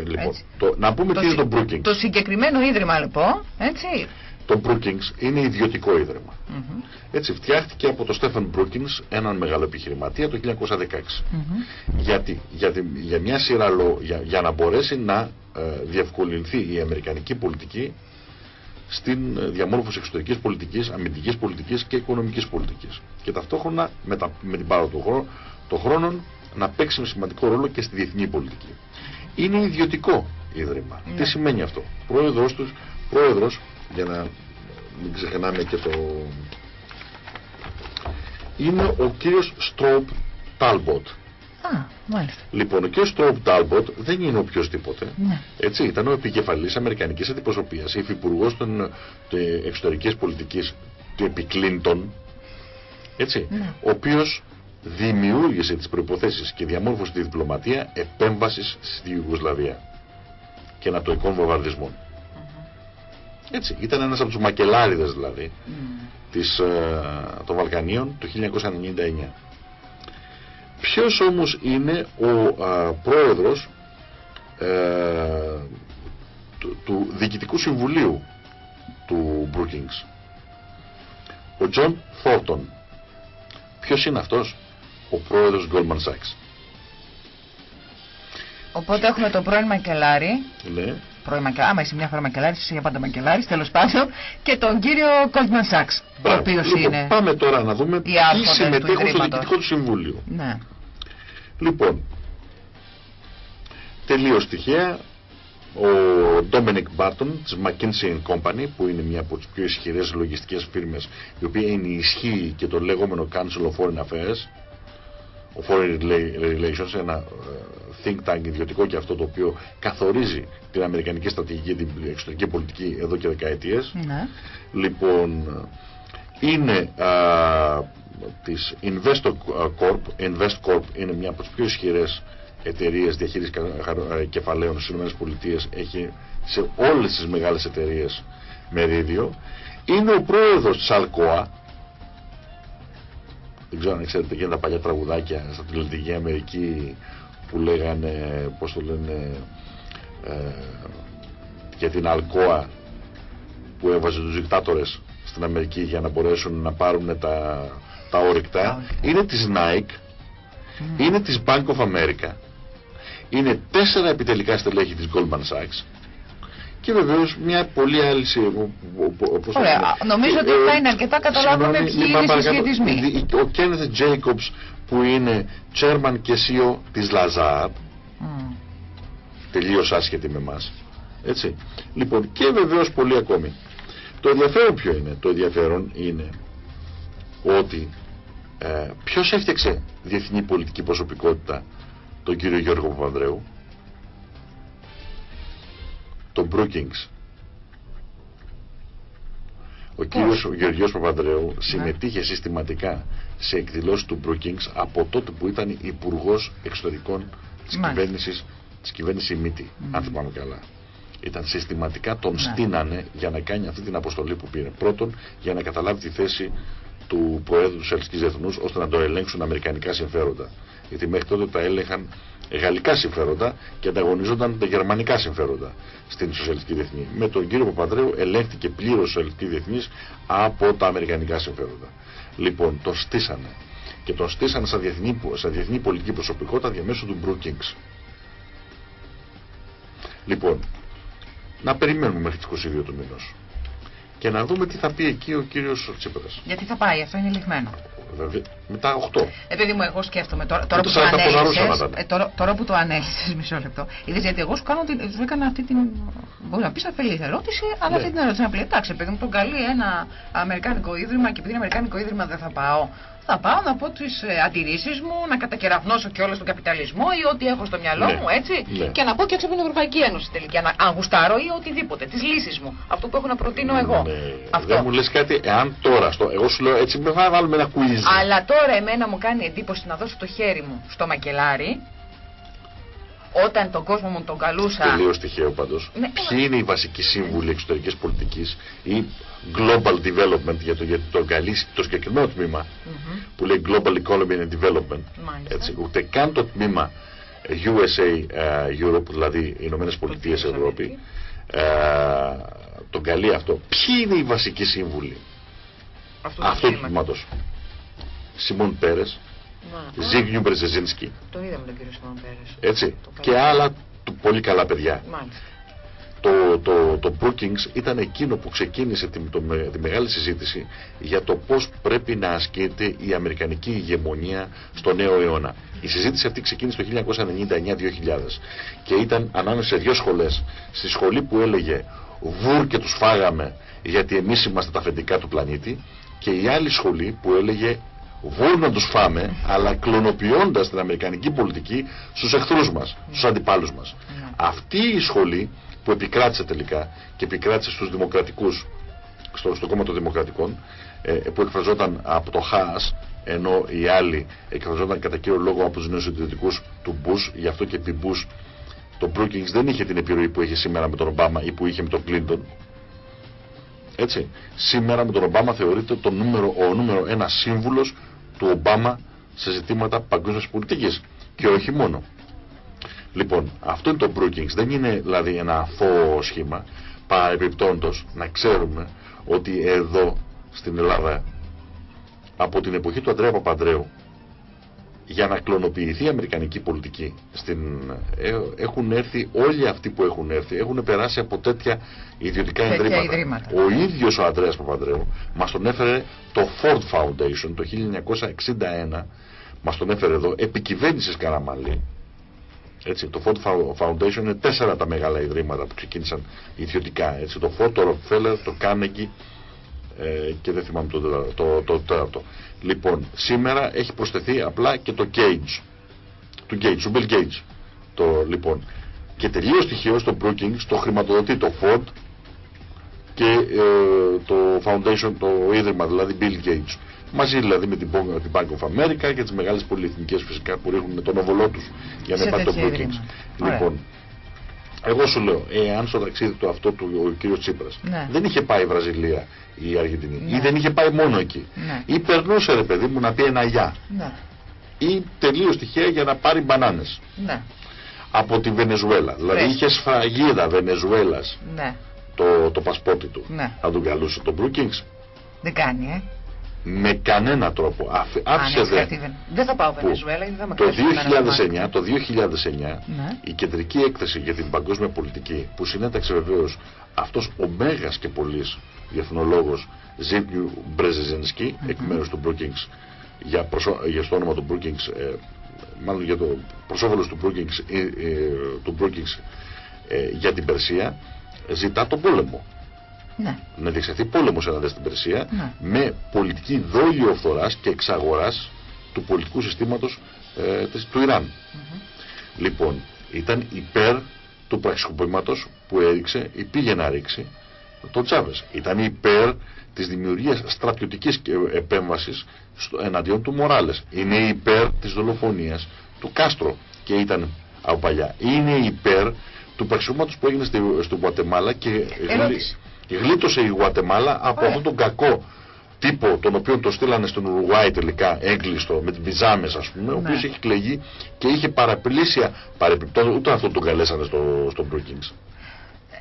Λοιπόν, το, να πούμε το, τι είναι το Brookings. Το συγκεκριμένο ίδρυμα, λοιπόν. Έτσι το Brookings είναι ιδιωτικό ίδρυμα. Mm -hmm. Έτσι φτιάχτηκε από τον Στέφαν Brookings, έναν μεγάλο επιχειρηματία, το 1916. Mm -hmm. Γιατί, γιατί, για μια σειρά για, για να μπορέσει να ε, διευκολυνθεί η αμερικανική πολιτική στην ε, διαμόρφωση εξωτερικής πολιτικής, αμυντικής πολιτικής και οικονομικής πολιτικής. Και ταυτόχρονα με, τα, με την πάρα του των χρόνων να παίξει με σημαντικό ρόλο και στη διεθνή πολιτική. Είναι ιδιωτικό ίδρυμα. Τι ναι. σημαίνει αυτό; Πρόεδρος, τους, πρόεδρος για να μην ξεχνάμε και το είναι ο κύριος Στρόουμπ Τάλμποτ. Α, μάλιστα. Λοιπόν, ο κύριος Στρόουμπ Τάλμποτ δεν είναι οποιοδήποτε. Ναι. Έτσι, ήταν ο επικεφαλής Αμερικανικής Αντιπροσωπείας, υφυπουργός των, των εξωτερικής πολιτικής του επί Κλίντον, έτσι, ναι. ο οποίος δημιούργησε τις προϋποθέσεις και διαμόρφωσε τη διπλωματία επέμβασης στη Ιουγκοσλαβία και ανατοικών βομβαρδισμών. Έτσι, ήταν ένας από τους μακελάριδες δηλαδή mm. της, ε, των Βαλκανίων το 1999. Ποιος όμως είναι ο α, πρόεδρος ε, του, του Διοικητικού Συμβουλίου του Brookings; Ο Τζον Θόρντον. Ποιος είναι αυτός; Ο πρόεδρος Goldman Sachs. Οπότε έχουμε τον πρώην Μακελάρη. Ναι. Πρώην Μακελάρη, άμα είσαι μια φορά Μακελάρης, είσαι για πάντα Μακελάρης, τέλος πάντων. Και τον κύριο Goldman Sachs. Ο οποίος λοιπόν, είναι. Πάμε τώρα να δούμε ποιοι συμμετέχουν στο διοικητικό του συμβούλιο. Ναι. Λοιπόν, τελείως τυχαία, ο Dominic Barton της McKinsey Company που είναι μια από τις πιο ισχυρές λογιστικές φίρμες η οποία ενισχύει και το λεγόμενο Council of Foreign Affairs ο Foreign Relations ένα ε, think tank ιδιωτικό και αυτό το οποίο καθορίζει την αμερικανική στρατηγική την εξωτερική πολιτική εδώ και δεκαετίες. Ναι. λοιπόν είναι α, της Corp. Invest Corp είναι μια από τις πιο ισχυρές εταιρείες διαχείρισης κεφαλαίων στις ΗΠΑ έχει σε όλες τις μεγάλες εταιρείες μερίδιο. Είναι ο πρόεδρος της Αλκοά δεν ξέρω αν ξέρετε και τα παλιά τραγουδάκια στα τηλεοπτική Αμερική που λέγανε πώς το λένε ε, για την Αλκοά που έβαζε τους δικτάτορες στην Αμερική για να μπορέσουν να πάρουν τα, τα όρυκτα. Είναι της Nike είναι της Bank of America. Είναι τέσσερα επιτελικά στελέχη της Goldman Sachs και βεβαίως μια πολύ άλλη. Ωραία. Νομίζω ότι θα είναι αρκετά καταλάβουμε ποιοι είναι οι συσχετισμοί. Ο Kenneth Jacobs που είναι chairman και CEO της Lazard. Mm. Τελείως άσχετη με εμάς. Έτσι. Λοιπόν, και βεβαίως πολύ ακόμη. Το ενδιαφέρον ποιο είναι; Το ενδιαφέρον είναι ότι ε, ποιος έφτιαξε διεθνή πολιτική προσωπικότητα τον κύριο Γιώργο Παπανδρέου; Τον Brookings ο κύριος Γεωργιός Παπανδρέου ναι. συμμετείχε συστηματικά σε εκδηλώσεις του Brookings από τότε που ήταν υπουργός εξωτερικών της κυβέρνησης της κυβέρνησης Μίτη, αν θυμάμαι καλά. Ήταν συστηματικά τον ναι. στείνανε για να κάνει αυτή την αποστολή που πήρε. Πρώτον, για να καταλάβει τη θέση του Προέδρου της Ελληνική Διεθνούς ώστε να το ελέγξουν αμερικανικά συμφέροντα. Γιατί μέχρι τότε τα έλεγχαν γαλλικά συμφέροντα και ανταγωνίζονταν τα γερμανικά συμφέροντα στην Σοσιαλιστική Διεθνή. Με τον κύριο Παπαδρέου ελέγχθηκε πλήρως η Σοσιαλιστική Διεθνής από τα αμερικανικά συμφέροντα. Λοιπόν, τον στήσανε. Και τον στήσανε σαν διεθνή, σαν διεθνή πολιτική προσωπικότητα διαμέσου του Brookings. Λοιπόν, να περιμένουμε μέχρι τις 22 του μήνο και να δούμε τι θα πει εκεί ο κύριος Τσίπρας. Γιατί θα πάει, αυτό είναι λιγμένο. Βέβαια, μετά 8. Επειδή μου, εγώ σκέφτομαι τώρα, τώρα, που, το ανέλησες, ε, τώρα, τώρα που το ανέλησες, μισό λεπτό. Είδες γιατί εγώ σου, κάνω, σου έκανα αυτή την. Μπορείς να πεις αφελής ερώτηση, αλλά ναι. αυτή την ερώτηση να πει. Εντάξει, επειδή μου τον καλεί ένα Αμερικάνικο ίδρυμα και επειδή είναι Αμερικάνικο ίδρυμα δεν θα πάω θα πάω να πω τις ε, αντιρρήσεις μου, να κατακεραυνώσω και όλο τον καπιταλισμό ή ό,τι έχω στο μυαλό ναι. μου, έτσι. Ναι. Και να πω και έξω από την Ευρωπαϊκή Ένωση τελικά. Να αγουστάρω ή οτιδήποτε. Τις λύσεις μου. Αυτό που έχω να προτείνω ναι, εγώ. Αυτό. Δεν μου λες κάτι, εάν τώρα, στο, εγώ σου λέω έτσι, με θα βάλουμε ένα quiz. Αλλά τώρα εμένα μου κάνει εντύπωση να δώσω το χέρι μου στο μακελάρι όταν τον κόσμο μου τον καλούσα. Τελείως τυχαίο πάντως. Ναι. Ποιοι είναι οι βασικοί σύμβουλοι εξωτερικής πολιτικής ή global development για το, για το, το συγκεκριμένο τμήμα mm -hmm. που λέει global economy and development. Έτσι, ούτε καν το τμήμα USA uh, Europe, δηλαδή οι Ηνωμένε Πολιτείες Ευρώπη, uh, τον καλεί αυτό. Ποιοι είναι οι βασικοί σύμβουλοι αυτού του τμήματος; Σιμών Πέρες, Ζίγνιου Μπρεζεζίνσκι. Τον είδαμε τον κύριο Σιμών Πέρες. Έτσι. Και άλλα πολύ καλά παιδιά. Μάλιστα το, το, το Brookings ήταν εκείνο που ξεκίνησε τη, το, τη μεγάλη συζήτηση για το πώς πρέπει να ασκείται η αμερικανική ηγεμονία στο νέο αιώνα. Η συζήτηση αυτή ξεκίνησε το 1999-2000 και ήταν ανάμεσα σε δύο σχολές. Στη σχολή που έλεγε «Βουρ και τους φάγαμε γιατί εμείς είμαστε τα αφεντικά του πλανήτη» και η άλλη σχολή που έλεγε Μπορούμε να τους φάμε, αλλά κλωνοποιώντας την αμερικανική πολιτική στους εχθρούς μας, στους αντιπάλους μας. Ναι. Αυτή η σχολή που επικράτησε τελικά και επικράτησε στους δημοκρατικούς, στο, στο κόμμα των δημοκρατικών, ε, που εκφραζόταν από το ΧΑΑΣ, ενώ οι άλλοι εκφραζόταν κατά κύριο λόγο από τους νέους συντηρητικούς του Μπούς, γι' αυτό και επί Μπούς το Brookings δεν είχε την επιρροή που έχει σήμερα με τον Ομπάμα ή που είχε με τον Κλίντον. Έτσι. Σήμερα με τον Ομπάμα θεωρείται το νούμερο, ο νούμερο ένα σύμβουλος του Ομπάμα σε ζητήματα παγκόσμιας πολιτικής. Και όχι μόνο. Λοιπόν, αυτό είναι το Brookings. Δεν είναι δηλαδή ένα αφό σχήμα. Παρεπιπτόντως να ξέρουμε ότι εδώ στην Ελλάδα από την εποχή του Αντρέα Παπαντρέου για να κλωνοποιηθεί η αμερικανική πολιτική στην, ε, έχουν έρθει όλοι αυτοί που έχουν έρθει έχουν περάσει από τέτοια ιδιωτικά ιδρύματα. ιδρύματα. Ο ίδιος ο Αντρέας Παπαντρέου μας τον έφερε το Ford Foundation το 1961 μας τον έφερε εδώ επικυβέρνησης Καραμαλή έτσι, το Ford Foundation είναι τέσσερα τα μεγάλα ιδρύματα που ξεκίνησαν ιδιωτικά έτσι, το Ford, το Rockefeller, το Carnegie ε, και δεν θυμάμαι το, το, το, τέταρτο. Λοιπόν, σήμερα έχει προσθεθεί απλά και το Gage. Του Gage, του Bill Gates. Το, λοιπόν. Και τελείως τυχαίως το Brookings το χρηματοδοτεί το Ford και ε, το Foundation, το ίδρυμα δηλαδή Bill Gates. Μαζί δηλαδή με την, την Bank of America και τις μεγάλες πολυεθνικές φυσικά που ρίχνουν τον οβολό τους για να υπάρχει το Brookings. Λοιπόν, εγώ σου λέω, εάν στο ταξίδι του αυτό του ο κ. Τσίπρας ναι. δεν είχε πάει η Βραζιλία ή η Αργεντινή ναι. ή δεν είχε πάει μόνο εκεί ναι. ή περνούσε ρε παιδί μου να πει ένα γεια ναι. ή τελείως τυχαία για να πάρει μπανάνες ναι. από τη Βενεζουέλα. Δηλαδή είχε σφραγίδα Βενεζουέλας ναι. το, το πασπότι του. Ναι. Θα τον καλούσε τον Brookings. Δεν κάνει, ε με κανένα τρόπο. Άφησε δε. Δεν θα πάω Βενεζουέλα γιατί θα με το 2009, το 2009 ναι. η κεντρική έκθεση για την παγκόσμια πολιτική που συνέταξε βεβαίως αυτός ο μέγας και πολύς διεθνολόγος Ζήπιου Μπρεζεζενσκή mm -hmm. εκ μέρους του Brookings για, προσω... για στο όνομα του Brookings ε, μάλλον για το προσόφελος του Brookings, ε, ε, του Brookings ε, για την Περσία ζητά τον πόλεμο ναι. να διεξαχθεί πόλεμος εναντίον στην Περσία ναι. με πολιτική δόλιο φθοράς και εξαγοράς του πολιτικού συστήματος ε, του Ιράν. Λοιπόν, ήταν υπέρ του πραξικοπήματος που έριξε ή πήγε να ρίξει τον Τσάβες. Ήταν υπέρ της δημιουργίας στρατιωτικής επέμβασης στο, εναντίον του Μοράλες. Είναι υπέρ της δολοφονίας του Κάστρο και ήταν από παλιά. Είναι υπέρ του πραξικοπήματος που έγινε στη, στο Γουατεμάλα και γλίτωσε η Γουατεμάλα από αυτόν τον κακό τύπο τον οποίο το στείλανε στον Ουρουάη τελικά έγκλειστο με τις μπιζάμες ας πούμε ναι. ο οποίος έχει κλεγεί και είχε παραπλήσια παρεπιπτώσεις. Ούτε αυτό τον καλέσανε στο, στο Brookings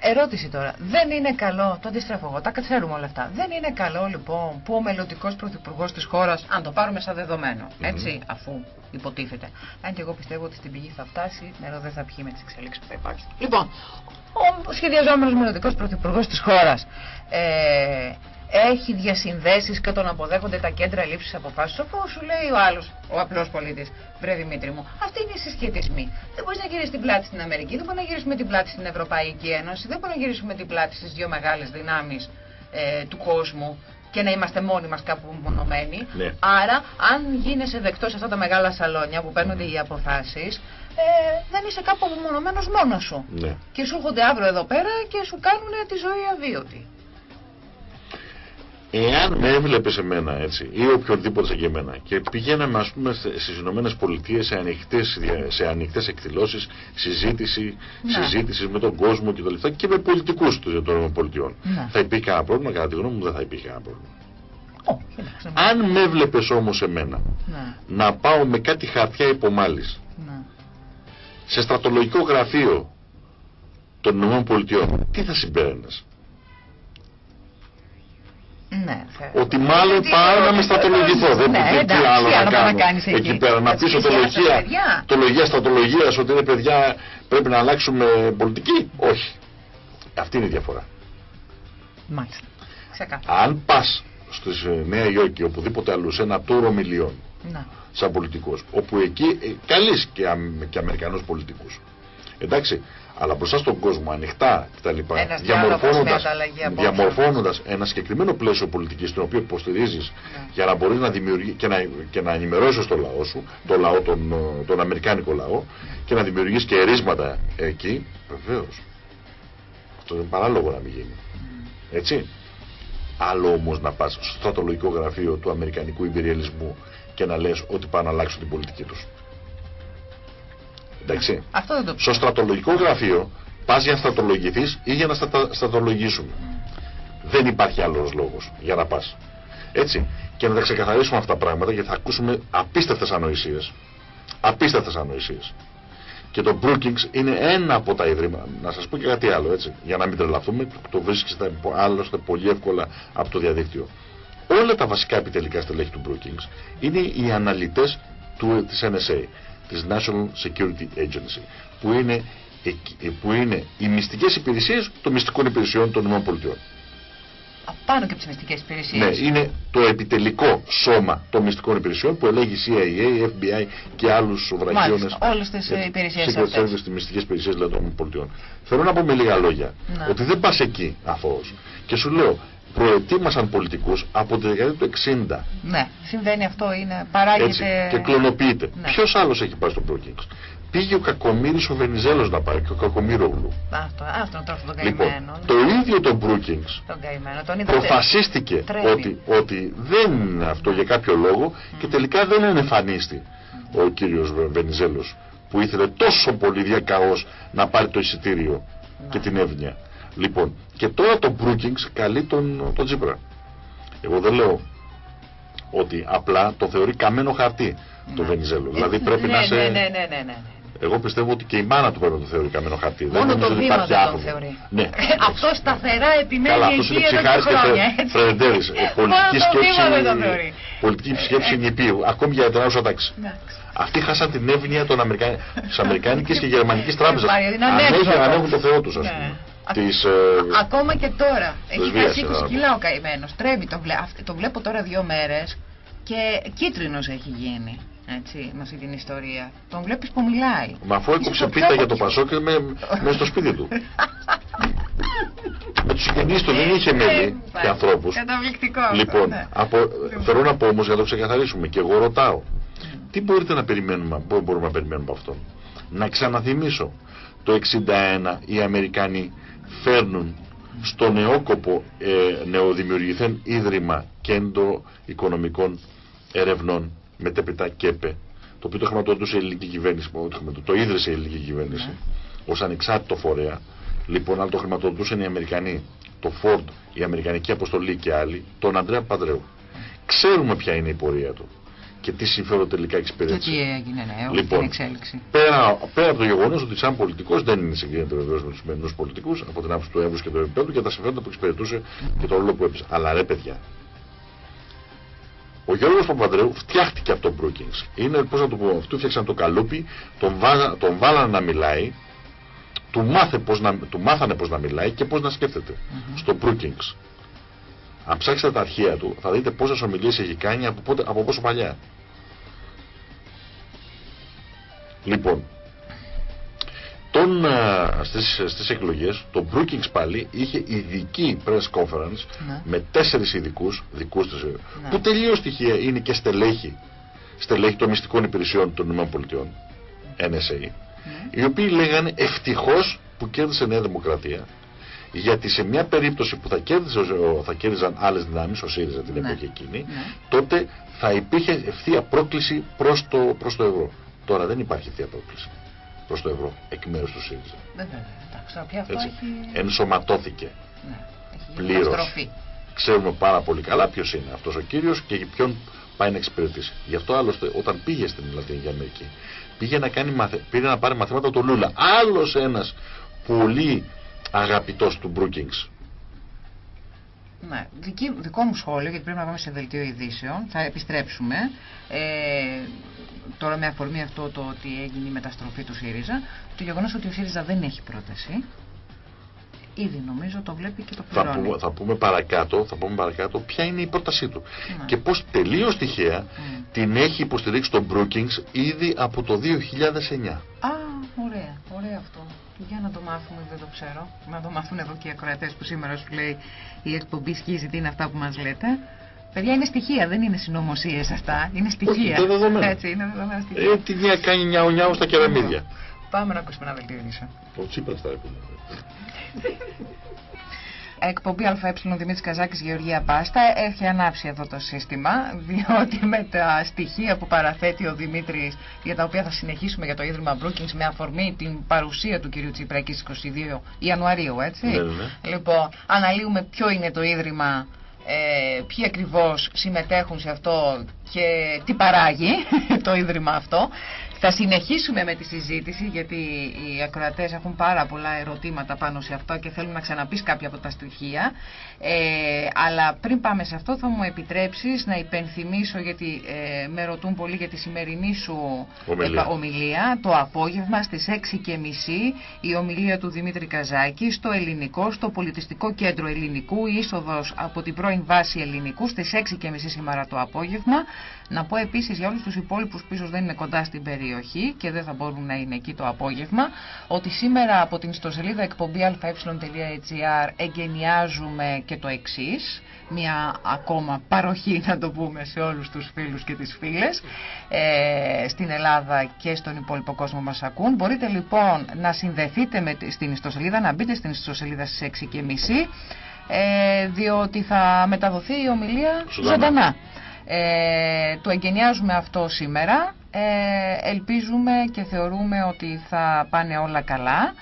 Ερώτηση τώρα. Δεν είναι καλό, το αντιστρέφω εγώ, τα ξέρουμε όλα αυτά. Δεν είναι καλό λοιπόν που ο μελλοντικός πρωθυπουργός της χώρας, αν το πάρουμε σαν δεδομένο, έτσι, αφού υποτίθεται. Αν και εγώ πιστεύω ότι στην πηγή θα φτάσει, νερό δεν θα πιει με τις εξελίξεις που θα υπάρχει. Λοιπόν, ο σχεδιαζόμενος μελλοντικός πρωθυπουργός της χώρας ε, έχει διασυνδέσεις και τον αποδέχονται τα κέντρα λήψης αποφάσεων όπως σου λέει ο άλλος, ο απλός πολίτης βρε Δημήτρη μου, αυτοί είναι οι συσχετισμοί δεν μπορείς να γυρίσεις την πλάτη στην Αμερική δεν μπορείς να γυρίσεις με την πλάτη στην Ευρωπαϊκή Ένωση δεν μπορείς να γυρίσεις με την πλάτη στις δύο μεγάλες δυνάμεις ε, του κόσμου και να είμαστε μόνοι μας κάπου μονομένοι. Ναι. Άρα, αν γίνεσαι δεκτός σε αυτά τα μεγάλα σαλόνια που παίρνονται οι αποφάσεις, ε, δεν είσαι κάπου απομονωμένος μόνος σου. Ναι. Και σου έρχονται αύριο εδώ πέρα και σου κάνουν τη ζωή αβίωτη. Εάν με έβλεπες σε μένα έτσι ή οποιονδήποτε και εμένα και πηγαίναμε ας πούμε στις Ηνωμένες Πολιτείες σε ανοιχτές, σε ανοιχτές εκδηλώσεις, συζήτηση, ναι. συζήτηση με τον κόσμο και, το και με πολιτικούς των ΗΠΑ. Ναι. Θα υπήρχε κανένα πρόβλημα, κατά τη γνώμη μου δεν θα υπήρχε κανένα πρόβλημα. Αν με έβλεπες όμως εμένα ναι. να πάω με κάτι χαρτιά υπομάλης ναι. σε στρατολογικό γραφείο των ΗΠΑ, τι θα συμπέρανες. Ναι, ότι μάλλον πάω να με στατολογηθώ. Δεν ναι, τι άλλο να κάνω. Εκεί πέρα να πείσω το λογία, το λογία στατολογίας ότι είναι παιδιά πρέπει να αλλάξουμε πολιτική. Όχι. Αυτή είναι η διαφορά. Μάλιστα. Αν πας στη Νέα Υόρκη οπουδήποτε αλλού σε ένα τούρο μιλιών να. σαν πολιτικός όπου εκεί ε, καλείς και, και Αμερικανούς πολιτικούς Εντάξει, αλλά μπροστά στον κόσμο ανοιχτά κτλ. Διαμορφώνοντα διαμορφώνοντας ένα συγκεκριμένο πλαίσιο πολιτικής, το οποίο υποστηρίζεις ναι. για να μπορείς να δημιουργήσει και να, και να ενημερώσεις το λαό σου, το λαό, τον, τον Αμερικάνικο λαό, και να δημιουργήσει και ερίσματα εκεί, βεβαίως. Αυτό είναι παράλογο να μην γίνει. Έτσι. Άλλο όμως να πας στο στρατολογικό γραφείο του Αμερικανικού Ιμπεριαλισμού και να λες ότι πάνε να αλλάξουν την πολιτική τους. Εντάξει. Αυτό δεν το Στο στρατολογικό γραφείο πας για να στρατολογηθείς ή για να στατα... στρατολογήσουν. Δεν υπάρχει άλλος λόγος για να πας. Έτσι. Και να τα ξεκαθαρίσουμε αυτά τα πράγματα γιατί θα ακούσουμε απίστευτες ανοησίες. Απίστευτες ανοησίες. Και το Brookings είναι ένα από τα ιδρύματα. Να σας πω και κάτι άλλο έτσι. Για να μην τρελαθούμε, το βρίσκεται άλλωστε πολύ εύκολα από το διαδίκτυο. Όλα τα βασικά επιτελικά στελέχη του Brookings είναι οι αναλυτές της NSA της National Security Agency που είναι, που είναι οι μυστικές υπηρεσίες των μυστικών υπηρεσιών των ΗΠΑ. Πάνω και από τις μυστικές υπηρεσίες. Ναι, είναι το επιτελικό σώμα των μυστικών υπηρεσιών που ελέγχει CIA, FBI και άλλους βραχιώνε. Όλες τις υπηρεσίες αυτές. Secret τι μυστικές υπηρεσίες δηλαδή, των ΗΠΑ. Θέλω να πω με λίγα λόγια ναι. ότι δεν πας εκεί αθώος. Και σου λέω, προετοίμασαν πολιτικούς από τη δεκαετία του 60. Ναι, συμβαίνει αυτό, είναι, παράγεται... Έτσι, και κλωνοποιείται. Ναι. Ποιος άλλος έχει πάει στο Brookings; Πήγε ο Κακομύρης ο Βενιζέλος να πάει και ο Κακομύρογλου. Αυτό, αυτό το τον λοιπόν, καημένο. Λοιπόν, το ίδιο το Brookings τον καημένο, τον προφασίστηκε ότι, ότι δεν είναι αυτό για κάποιο λόγο mm. και τελικά δεν εμφανίστη mm. ο κύριος Βενιζέλος που ήθελε τόσο πολύ διακαώς να πάρει το εισιτήριο mm. και την εύνοια. Λοιπόν, και τώρα το Brookings καλεί τον, τον Τζίπρα. Εγώ δεν λέω ότι απλά το θεωρεί καμένο χαρτί το ναι. Βενιζέλο. Δηλαδή πρέπει ναι, να σε... Ναι, ναι, ναι, ναι, ναι. Εγώ πιστεύω ότι και η μάνα του πρέπει να το θεωρεί καμένο χαρτί. Μόνο δεν το βήμα δεν το θεωρεί. Ναι. αυτό σταθερά επιμένει εκεί εδώ και χρόνια. Φρεντέρης. Πολιτική σκέψη, πολιτική σκέψη είναι υπήρου. Ακόμη για την άουσα τάξη. Αυτοί χάσαν την εύνοια των Αμερικάνικης και Γερμανικής τράπεζας. Αν έχουν το Θεό τους, ας πούμε. Της, ε... Ακόμα και τώρα. Έχει χάσει 20 κιλά ο καημένος. Τρέμει, το, βλέ... το βλέπω τώρα δύο μέρες και κίτρινος έχει γίνει. Έτσι, με αυτή την ιστορία. Τον βλέπεις που μιλάει. Μα αφού έκοψε πίτα για το Πασόκ με, με στο σπίτι του. με τους συγγενείς του δεν είχε μέλη ε, και ανθρώπους. Καταπληκτικό. Λοιπόν, ναι. από, θέλω να πω όμως για να το ξεκαθαρίσουμε και εγώ ρωτάω. Τι μπορείτε να περιμένουμε, μπορούμε να περιμένουμε από αυτόν; Να ξαναθυμίσω. Το 61 οι Αμερικάνοι φέρνουν στο νεόκοπο ε, νεοδημιουργηθέν Ίδρυμα Κέντρο Οικονομικών Ερευνών μετέπειτα ΚΕΠΕ το οποίο το χρηματοδοτούσε η ελληνική κυβέρνηση το, το ίδρυσε η ελληνική κυβέρνηση ναι. ως ανεξάρτητο φορέα λοιπόν αν το χρηματοδοτούσαν οι Αμερικανοί το Ford, η Αμερικανική Αποστολή και άλλοι τον Ανδρέα Παντρέου ξέρουμε ποια είναι η πορεία του και τι συμφέρον τελικά εξυπηρέτησε. Και τι έγινε, ναι, λοιπόν, την εξέλιξη. Πέρα, πέρα από το γεγονός ότι σαν πολιτικός δεν είναι συγκρίνεται βεβαίως με τους σημερινούς πολιτικούς από την άποψη του Εύρου και του επίπεδου και τα συμφέροντα που εξυπηρετούσε και το ρόλο που έπαιζε. Αλλά ρε παιδιά, ο Γιώργος Παπανδρέου φτιάχτηκε από τον Brookings. Είναι, πώς να το πω, αυτού φτιάξαν το καλούπι, τον, βάζα, τον βάλανε να μιλάει, του, μάθε πώς να, του μάθανε πώς να μιλάει και πώς να σκέφτεται mm -hmm. στο Brookings. Αν ψάξετε τα αρχεία του, θα δείτε πόσες ομιλίες έχει κάνει από, πότε, από πόσο παλιά. Λοιπόν, τον, στις, στις εκλογές, το Brookings πάλι είχε ειδική press conference ναι. με τέσσερις ειδικούς, δικούς τους, ναι. που τελείως στοιχεία είναι και στελέχη, στελέχη των μυστικών υπηρεσιών των ΗΠΑ, NSA, ναι. οι οποίοι λέγανε ευτυχώς που κέρδισε Νέα Δημοκρατία, γιατί σε μια περίπτωση που θα, κέρδιζε, θα κέρδιζαν άλλες δυνάμεις, ο ΣΥΡΙΖΑ την ναι. εποχή εκείνη, ναι. τότε θα υπήρχε ευθεία πρόκληση προς το, προς το ευρώ. Τώρα δεν υπάρχει ευθεία πρόκληση προς το ευρώ εκ μέρους του ΣΥΡΙΖΑ. Βέβαια, εντάξει, αυτό έχει... Ενσωματώθηκε ναι, πλήρως. Ξέρουμε πάρα πολύ καλά ποιος είναι αυτός ο κύριος και ποιον πάει να εξυπηρετήσει. Γι' αυτό άλλωστε όταν πήγε στην Λατινική Αμερική πήγε να, κάνει μαθε... πήγε να πάρει μαθήματα του Λούλα. Άλλος ένας πολύ αγαπητός του Brookings. Ναι, δική, δικό μου σχόλιο, γιατί πρέπει να πάμε σε δελτίο ειδήσεων, θα επιστρέψουμε. Ε, τώρα με αφορμή αυτό το ότι έγινε η μεταστροφή του ΣΥΡΙΖΑ, το γεγονός ότι ο ΣΥΡΙΖΑ δεν έχει πρόταση, ήδη νομίζω το βλέπει και το πληρώνει. Θα, πούμε, θα πούμε παρακάτω, θα πούμε παρακάτω ποια είναι η πρότασή του. Ναι. Και πώς τελείως τυχαία την έχει υποστηρίξει το Brookings ήδη από το 2009. Α, ωραία, Ωραία αυτό. Για να το μάθουμε, δεν το ξέρω. Να το μάθουν εδώ και οι ακροατές που σήμερα σου λέει η εκπομπή σκίζει τι είναι αυτά που μας λέτε. Παιδιά είναι στοιχεία, δεν είναι συνωμοσίες αυτά. Είναι στοιχεία. Όχι, δεδομένα. Έτσι, είναι δεδομένα στοιχεία. Ε, τη μία κάνει νιάου νιάου στα κεραμίδια. Πάμε να ακούσουμε ένα δελτίο ειδήσεων. Ο Τσίπρας θα έπαιρνε. Εκπομπή ΑΕ Δημήτρης Καζάκης Γεωργία Πάστα έχει ανάψει εδώ το σύστημα, διότι με τα στοιχεία που παραθέτει ο Δημήτρης, για τα οποία θα συνεχίσουμε για το Ίδρυμα Brookings με αφορμή την παρουσία του κυρίου Τσίπρακη στις 22 Ιανουαρίου, έτσι. Ναι, ναι. Λοιπόν, αναλύουμε ποιο είναι το Ίδρυμα, ε, ποιοι ακριβώς συμμετέχουν σε αυτό και τι παράγει το Ίδρυμα αυτό. Θα συνεχίσουμε με τη συζήτηση γιατί οι ακροατές έχουν πάρα πολλά ερωτήματα πάνω σε αυτό και θέλουν να ξαναπείς κάποια από τα στοιχεία. Ε, αλλά πριν πάμε σε αυτό θα μου επιτρέψεις να υπενθυμίσω γιατί ε, με ρωτούν πολύ για τη σημερινή σου Ομιλία. ομιλία. Το απόγευμα στις 6.30 η ομιλία του Δημήτρη Καζάκη στο ελληνικό, στο πολιτιστικό κέντρο ελληνικού, η είσοδος από την πρώην βάση ελληνικού στις 6.30 σήμερα το απόγευμα. Να πω επίσης για όλους τους υπόλοιπους που ίσως δεν είναι κοντά στην περιοχή και δεν θα μπορούν να είναι εκεί το απόγευμα, ότι σήμερα από την ιστοσελίδα εκπομπή αε.gr εγκαινιάζουμε και το εξής. Μια ακόμα παροχή, να το πούμε, σε όλους τους φίλους και τις φίλες ε, στην Ελλάδα και στον υπόλοιπο κόσμο μας ακούν. Μπορείτε λοιπόν να συνδεθείτε με, στην ιστοσελίδα, να μπείτε στην ιστοσελίδα στις 6.30 ε, διότι θα μεταδοθεί η ομιλία Ζωντανά. Ζωντανά. Ε, το εγκαινιάζουμε αυτό σήμερα. Ε, ελπίζουμε και θεωρούμε ότι θα πάνε όλα καλά.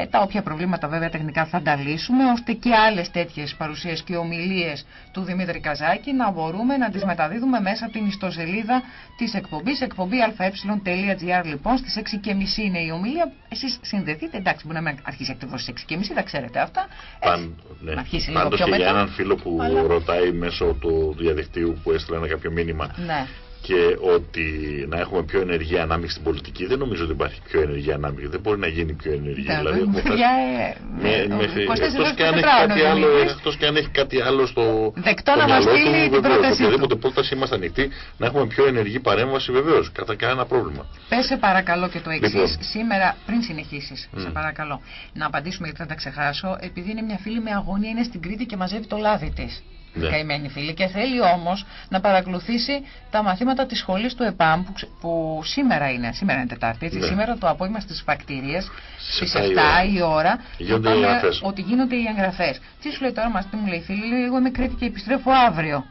Ε, τα όποια προβλήματα βέβαια τεχνικά θα τα λύσουμε, ώστε και άλλες τέτοιες παρουσίες και ομιλίες του Δημήτρη Καζάκη να μπορούμε να τις μεταδίδουμε μέσα από την ιστοσελίδα της εκπομπής, εκπομπή αε.gr λοιπόν, στις 6.30 είναι η ομιλία. Εσείς συνδεθείτε, εντάξει μπορεί να μην αρχίσει ακριβώς στις 6.30, τα ξέρετε αυτά. Παν, ναι. Να αρχίσει λίγο Πάντως πιο και για μετά. έναν φίλο που Αλλά- ρωτάει μέσω του διαδικτύου που έστειλε ένα κάποιο μήνυμα Ναι. Και ότι να έχουμε πιο ενεργή ανάμειξη στην πολιτική, δεν νομίζω ότι υπάρχει πιο ενεργή ανάμειξη. Δεν μπορεί να γίνει πιο ενεργή. Τα- δηλαδή, έχουμε φτάσει- παιδιά, ε, με- ε, μέχρι- 24 εκτός ώρες και αν το έχει τετράωρο κάτι είναι ο άλλο, Δημήτρης. εκτός και αν έχει κάτι άλλο στο, Δεκτό στο να μας μυαλό στείλει του, την βεβαίως. πρότασή του. Οποιαδήποτε πρόταση είμαστε ανοιχτοί να έχουμε πιο ενεργή παρέμβαση βεβαίως, κατά κανένα πρόβλημα. Πες σε παρακαλώ και το εξής. Λοιπόν. Σήμερα, πριν συνεχίσεις, σε Μμ. παρακαλώ, να απαντήσουμε γιατί θα τα ξεχάσω. Επειδή είναι μια φίλη με αγωνία, είναι στην Κρήτη και μαζεύει το λάδι της. Ναι. Καημένη φίλη. Και θέλει όμως να παρακολουθήσει τα μαθήματα της σχολής του ΕΠΑΜ που, ξε- που σήμερα είναι. Σήμερα είναι Τετάρτη. Έτσι, Ναι. Σήμερα το απόγευμα στις φακτηρίε Στις στι 7 7 η ώρα. Γίνονται είπαμε οι εγγραφές. Ότι γίνονται οι εγγραφές. Τι σου λέει τώρα, μα τι μου λέει η φίλη, λέει, Εγώ είμαι Κρήτη και επιστρέφω αύριο.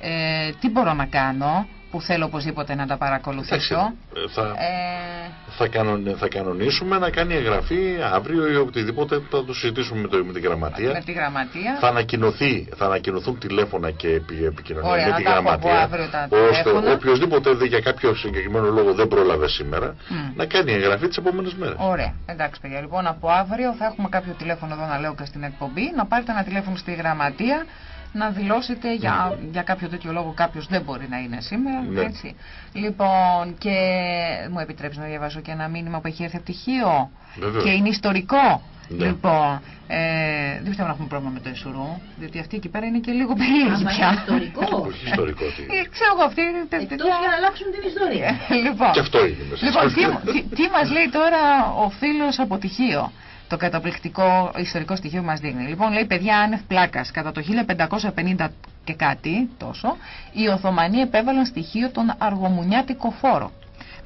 Ε, τι μπορώ να κάνω; Που θέλω οπωσδήποτε να τα παρακολουθήσω. Εντάξει, ε, θα, Ε, θα, κανον, θα κανονίσουμε να κάνει εγγραφή αύριο ή οτιδήποτε θα το συζητήσουμε με, το, με την γραμματεία. με τη γραμματεία. Θα, ανακοινωθεί, θα ανακοινωθούν τηλέφωνα και επι, επικοινωνία Ωραία, με να την τα έχω από γραμματεία. αύριο τα ώστε τηλέφωνα. οποιοδήποτε δε, για κάποιο συγκεκριμένο λόγο δεν πρόλαβε σήμερα Μμ. να κάνει εγγραφή τις επόμενες μέρες. Ωραία, εντάξει παιδιά. Λοιπόν, από αύριο θα έχουμε κάποιο τηλέφωνο εδώ να λέω και στην εκπομπή. Να πάρετε ένα τηλέφωνο στη γραμματεία να δηλώσετε για, για κάποιο τέτοιο λόγο κάποιος δεν μπορεί να είναι σήμερα. Ναι. Έτσι. Λοιπόν, και μου επιτρέπει να διαβάσω και ένα μήνυμα που έχει έρθει από τυχείο. Βεβαίως. Και είναι ιστορικό. Ναι. Λοιπόν, ε, δεν πιστεύω να έχουμε πρόβλημα με το Ισουρού, διότι αυτή εκεί πέρα είναι και λίγο περίεργη Άμα πια. είναι ιστορικό. Όχι ιστορικό τι. Ε, Ξέρω εγώ αυτή. τε- τε- Εκτός για να αλλάξουν την ιστορία. Ε, λοιπόν, Και αυτό έγινε. Λοιπόν, τι, τι, τι μας λέει τώρα ο φίλος από τυχείο. Το καταπληκτικό ιστορικό στοιχείο που μας δείχνει. Λοιπόν, λέει παιδιά άνευ πλάκας. Κατά το 1550 και κάτι τόσο, οι Οθωμανοί επέβαλαν στοιχείο τον αργομουνιάτικο φόρο.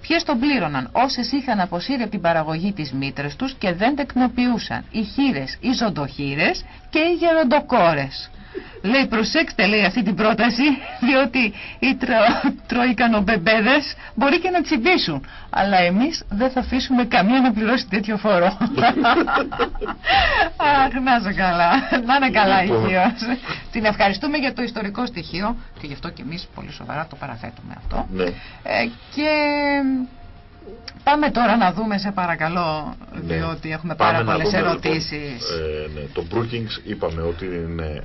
Ποιες τον πλήρωναν, όσες είχαν αποσύρει από την παραγωγή τη μήτρες τους και δεν τεκνοποιούσαν. Οι χείρες, οι ζωντοχείρες και οι γεροντοκόρες. Λέει προσέξτε λέει αυτή την πρόταση διότι οι τρο, τροϊκανομπεμπέδες μπορεί και να τσιμπήσουν αλλά εμείς δεν θα αφήσουμε καμία να πληρώσει τέτοιο φόρο Αχ να είσαι καλά να είναι καλά Λοιπόν. υγιώς Την ευχαριστούμε για το ιστορικό στοιχείο και γι' αυτό και εμείς πολύ σοβαρά το παραθέτουμε αυτό Ναι. ε, και πάμε τώρα να δούμε σε παρακαλώ Ναι. διότι έχουμε πάρα Πάμε να πολλές δούμε, ερωτήσεις Λοιπόν, ε, ναι, το Brookings είπαμε ότι είναι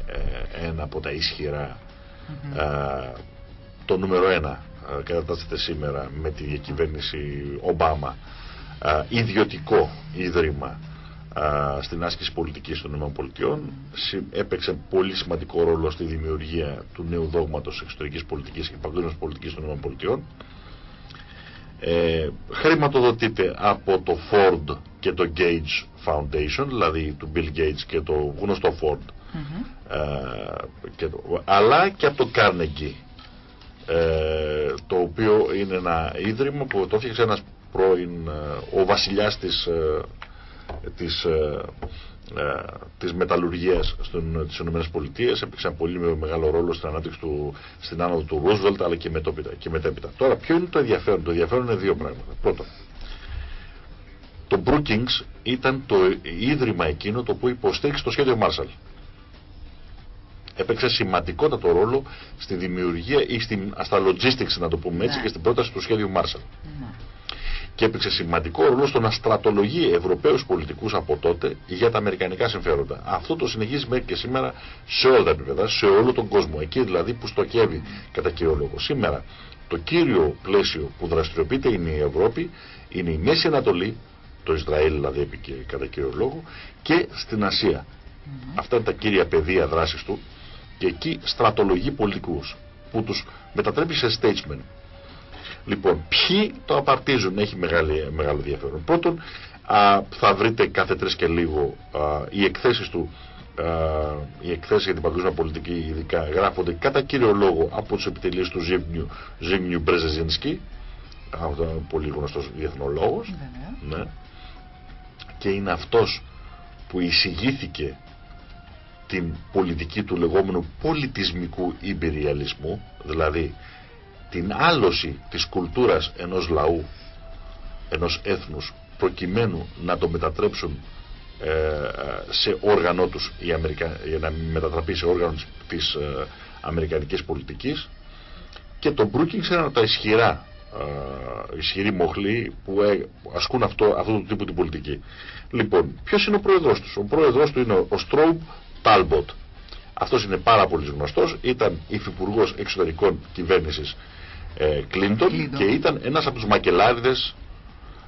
ε, ένα από τα ισχυρά Μμμ. ε, το νούμερο ένα ε, κατατάσσεται σήμερα με τη διακυβέρνηση Ομπάμα ε, ιδιωτικό ίδρυμα ε, στην άσκηση πολιτικής των ΗΠΑ Συ- έπαιξε πολύ σημαντικό ρόλο στη δημιουργία του νέου δόγματος εξωτερικής πολιτικής και παγκόσμιας πολιτικής των ΗΠΑ ε, χρηματοδοτείται από το Ford και το Gates Foundation, δηλαδή του Bill Gates και το γνωστό Ford, ε, αλλά και από το Carnegie, ε, το οποίο είναι ένα ίδρυμα που το έφτιαξε ένας πρώην, ε, ο βασιλιάς της, της ε, της μεταλλουργίας στις ΗΠΑ έπαιξε ένα πολύ μεγάλο ρόλο στην ανάπτυξη του, στην άνοδο του Ρούσβελτ αλλά και, μετόπιτα, και μετέπειτα. Τώρα ποιο είναι το ενδιαφέρον; Το ενδιαφέρον είναι δύο πράγματα. Πρώτον, το Brookings ήταν το ίδρυμα εκείνο το οποίο υποστήριξε το σχέδιο Marshall. Έπαιξε σημαντικότατο ρόλο στη δημιουργία ή στην, στα logistics να το πούμε έτσι ναι. και στην πρόταση του σχέδιου Marshall. Ναι και έπαιξε σημαντικό ρόλο στο να στρατολογεί Ευρωπαίους πολιτικούς από τότε για τα αμερικανικά συμφέροντα. Αυτό το συνεχίζει μέχρι και σήμερα σε όλα τα επίπεδα, σε όλο τον κόσμο. Εκεί δηλαδή που στοχεύει κατά κύριο λόγο. Σήμερα το κύριο πλαίσιο που δραστηριοποιείται είναι η Ευρώπη, είναι η Μέση Ανατολή, το Ισραήλ δηλαδή κατά κύριο λόγο, και στην Ασία. Αυτά είναι τα κύρια πεδία δράσης του και εκεί στρατολογεί πολιτικούς που τους μετατρέπει σε statesmen Λοιπόν, ποιοι το απαρτίζουν έχει μεγάλη, μεγάλο ενδιαφέρον. Πρώτον, α, θα βρείτε κάθε τρεις και λίγο α, οι εκθέσεις του α, οι εκθέσεις για την παγκόσμια πολιτική ειδικά γράφονται κατά κύριο λόγο από τους επιτελείς του Ζήμνιου, Ζήμνιου Μπρεζεζίνσκι αυτός είναι πολύ γνωστός διεθνολόγος ναι. και είναι αυτός που εισηγήθηκε την πολιτική του λεγόμενου πολιτισμικού υπεριαλισμού δηλαδή την άλωση της κουλτούρας ενός λαού, ενός έθνους, προκειμένου να το μετατρέψουν ε, σε όργανο τους η Αμερικα... για να μετατραπεί σε όργανο της ε, αμερικανικής πολιτικής και το Brookings είναι τα ισχυρά ε, ισχυροί μοχλοί που ασκούν αυτό, αυτό το τύπο την πολιτική. Λοιπόν, ποιος είναι ο πρόεδρος τους; Ο πρόεδρος του είναι ο Στρόουμπ Τάλμποτ. Αυτός είναι πάρα πολύ γνωστός. Ήταν υφυπουργός εξωτερικών κυβέρνησης Κλίντον ε, και ήταν ένας από τους μακελάριδες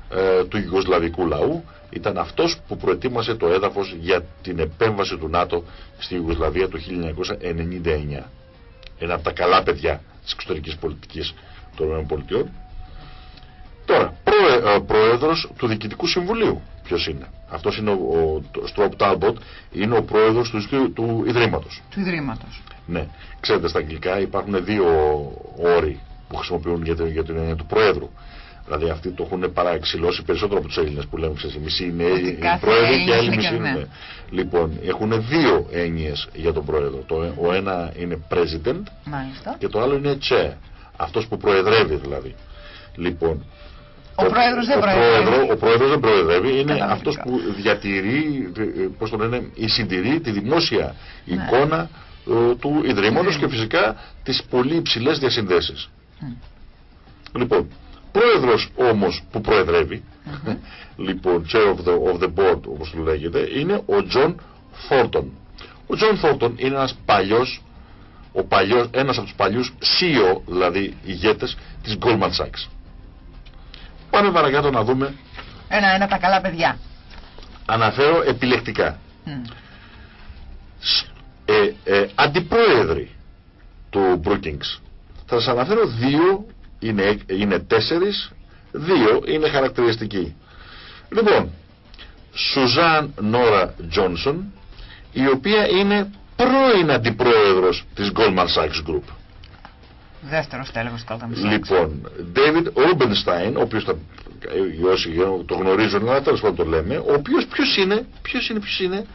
ε, του Ιουγκοσλαβικού λαού. Ήταν αυτός που προετοίμασε το έδαφος για την επέμβαση του ΝΑΤΟ στη Ιουγκοσλαβία το 1999 ένα από τα καλά παιδιά της εξωτερικής πολιτικής των ΗΠΑ. Τώρα πρόε, ε, πρόεδρος του Διοικητικού Συμβουλίου. Ποιος είναι; Αυτός είναι ο, ο Στρόπ Τάλμποτ είναι ο πρόεδρος του, του Ιδρύματος. Του Ιδρύματος. Ναι, ξέρετε στα αγγλικά υπάρχουν δύο όροι που χρησιμοποιούν για, το, για την έννοια του Προέδρου. Δηλαδή αυτοί το έχουν παραξηλώσει περισσότερο από τους Έλληνες που λέμε ξέρεις, μισή είναι οι πρόεδροι και άλλοι μισή είναι. Λοιπόν, έχουν δύο έννοιες για τον πρόεδρο. Το, ο ένα είναι president Μάλιστα. και το άλλο είναι chair. Αυτός που προεδρεύει δηλαδή. Λοιπόν, ο, ο πρόεδρος δεν προεδρεύει. ο πρόεδρος δεν προεδρεύει, είναι αυτός που διατηρεί, πώς το λένε, ή συντηρεί τη δημόσια ναι. εικόνα ε, του Ιδρύματος και φυσικά τις πολύ υψηλές διασυνδέσεις. Λοιπόν, πρόεδρος όμως που προεδρεύει, λοιπόν, chair of the, of the board όπως το λέγεται, είναι ο John Thornton. Ο John Thornton είναι ένας παλιός, ο παλιός, ένας από τους παλιούς CEO, δηλαδή ηγέτες της Goldman Sachs. Πάμε παρακάτω να δούμε. Ένα, ένα τα καλά παιδιά. Αναφέρω επιλεκτικά. Ε, ε, αντιπρόεδροι του Brookings θα σας αναφέρω δύο, είναι, είναι τέσσερις, δύο είναι χαρακτηριστικοί. Λοιπόν, Σουζάν Νόρα Τζόνσον, η οποία είναι πρώην αντιπρόεδρος της Goldman Sachs Group. Δεύτερος τέλος Goldman Sachs. Λοιπόν, David Rubenstein, ο οποίος τα, όσοι το γνωρίζουν, αλλά τέλος πάντων το λέμε, ο οποίος ποιος είναι, ποιος είναι, ποιος είναι,